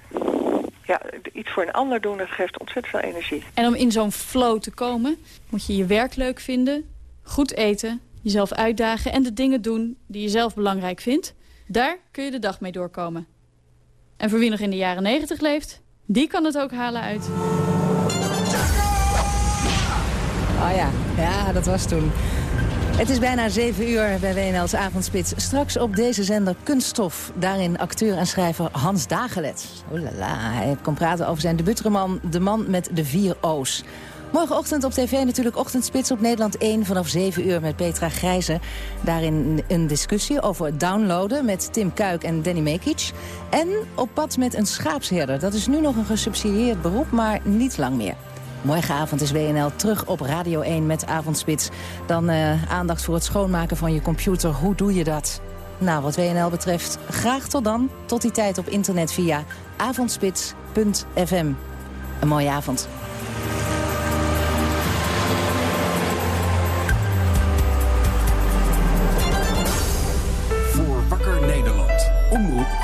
[SPEAKER 16] Ja, iets voor een ander doen, dat geeft ontzettend veel energie.
[SPEAKER 41] En om in zo'n flow te komen, moet je je werk leuk vinden, goed eten jezelf uitdagen en de dingen doen die je zelf belangrijk vindt. Daar kun je de dag mee doorkomen. En voor wie nog in de jaren 90 leeft, die kan het ook halen uit.
[SPEAKER 31] Oh ja, ja, dat was toen. Het is bijna 7 uur bij WNL's Avondspits. Straks op deze zender Kunststof. Daarin acteur en schrijver Hans Dagelet. Oh la la, hij komt praten over zijn debuutroman De Man met de Vier O's. Morgenochtend op tv natuurlijk Ochtendspits op Nederland 1 vanaf 7 uur met Petra Grijze. Daarin een discussie over downloaden met Tim Kuik en Danny Mekic. En op pad met een schaapsherder. Dat is nu nog een gesubsidieerd beroep, maar niet lang meer. Morgenavond is WNL terug op Radio 1 met Avondspits. Dan uh, aandacht voor het schoonmaken van je computer. Hoe doe je dat? Nou, wat WNL betreft, graag tot dan. Tot die tijd op internet via avondspits.fm. Een mooie avond.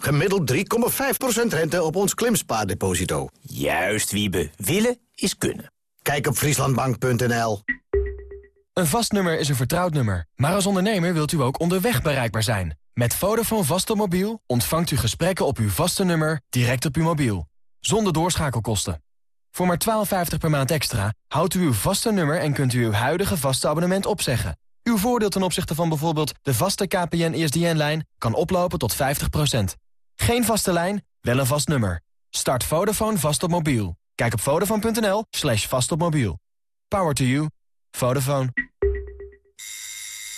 [SPEAKER 44] Gemiddeld 3,5% rente op ons klimspaardeposito.
[SPEAKER 9] Juist, Wiebe. Willen is kunnen.
[SPEAKER 44] Kijk op frieslandbank.nl.
[SPEAKER 38] Een vast nummer is een vertrouwd nummer. Maar als ondernemer wilt u ook onderweg bereikbaar zijn. Met Vodafone vaste mobiel ontvangt u gesprekken op uw vaste nummer direct op uw mobiel. Zonder doorschakelkosten. Voor maar 12,50 per maand extra houdt u uw vaste nummer en kunt u uw huidige vaste abonnement opzeggen. Uw voordeel ten opzichte van bijvoorbeeld de vaste KPN-ESDN-lijn kan oplopen tot 50%. Geen vaste lijn, wel een vast nummer. Start Vodafone vast op mobiel. Kijk op vodafone.nl slash vast op mobiel. Power to you. Vodafone.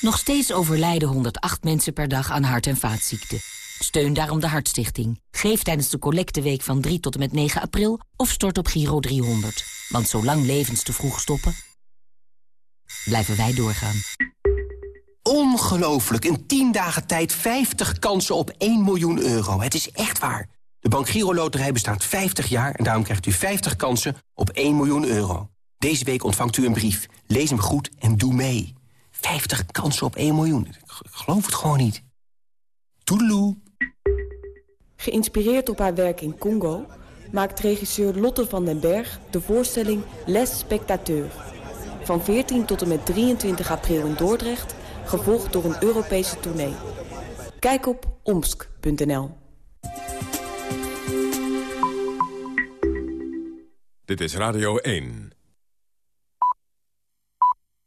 [SPEAKER 31] Nog steeds overlijden 108 mensen per dag aan hart- en vaatziekten. Steun daarom de Hartstichting. Geef tijdens de collecteweek van 3 tot en met 9 april of stort op Giro 300. Want zolang levens te vroeg stoppen, blijven wij doorgaan.
[SPEAKER 42] Ongelooflijk, in 10 dagen tijd 50 kansen op 1 miljoen euro. Het is echt waar. De Bank Giro Loterij bestaat 50 jaar en daarom krijgt u 50 kansen op 1 miljoen euro. Deze week ontvangt u een brief. Lees hem goed en doe mee. 50 kansen op 1 miljoen. Ik geloof het gewoon niet. Toedeloe.
[SPEAKER 45] Geïnspireerd op haar werk in Congo... maakt regisseur Lotte van den Berg de voorstelling Les Spectateurs. Van 14 tot en met 23 april in Dordrecht... gevolgd door een Europese tournee. Kijk op omsk.nl.
[SPEAKER 1] Dit is Radio 1.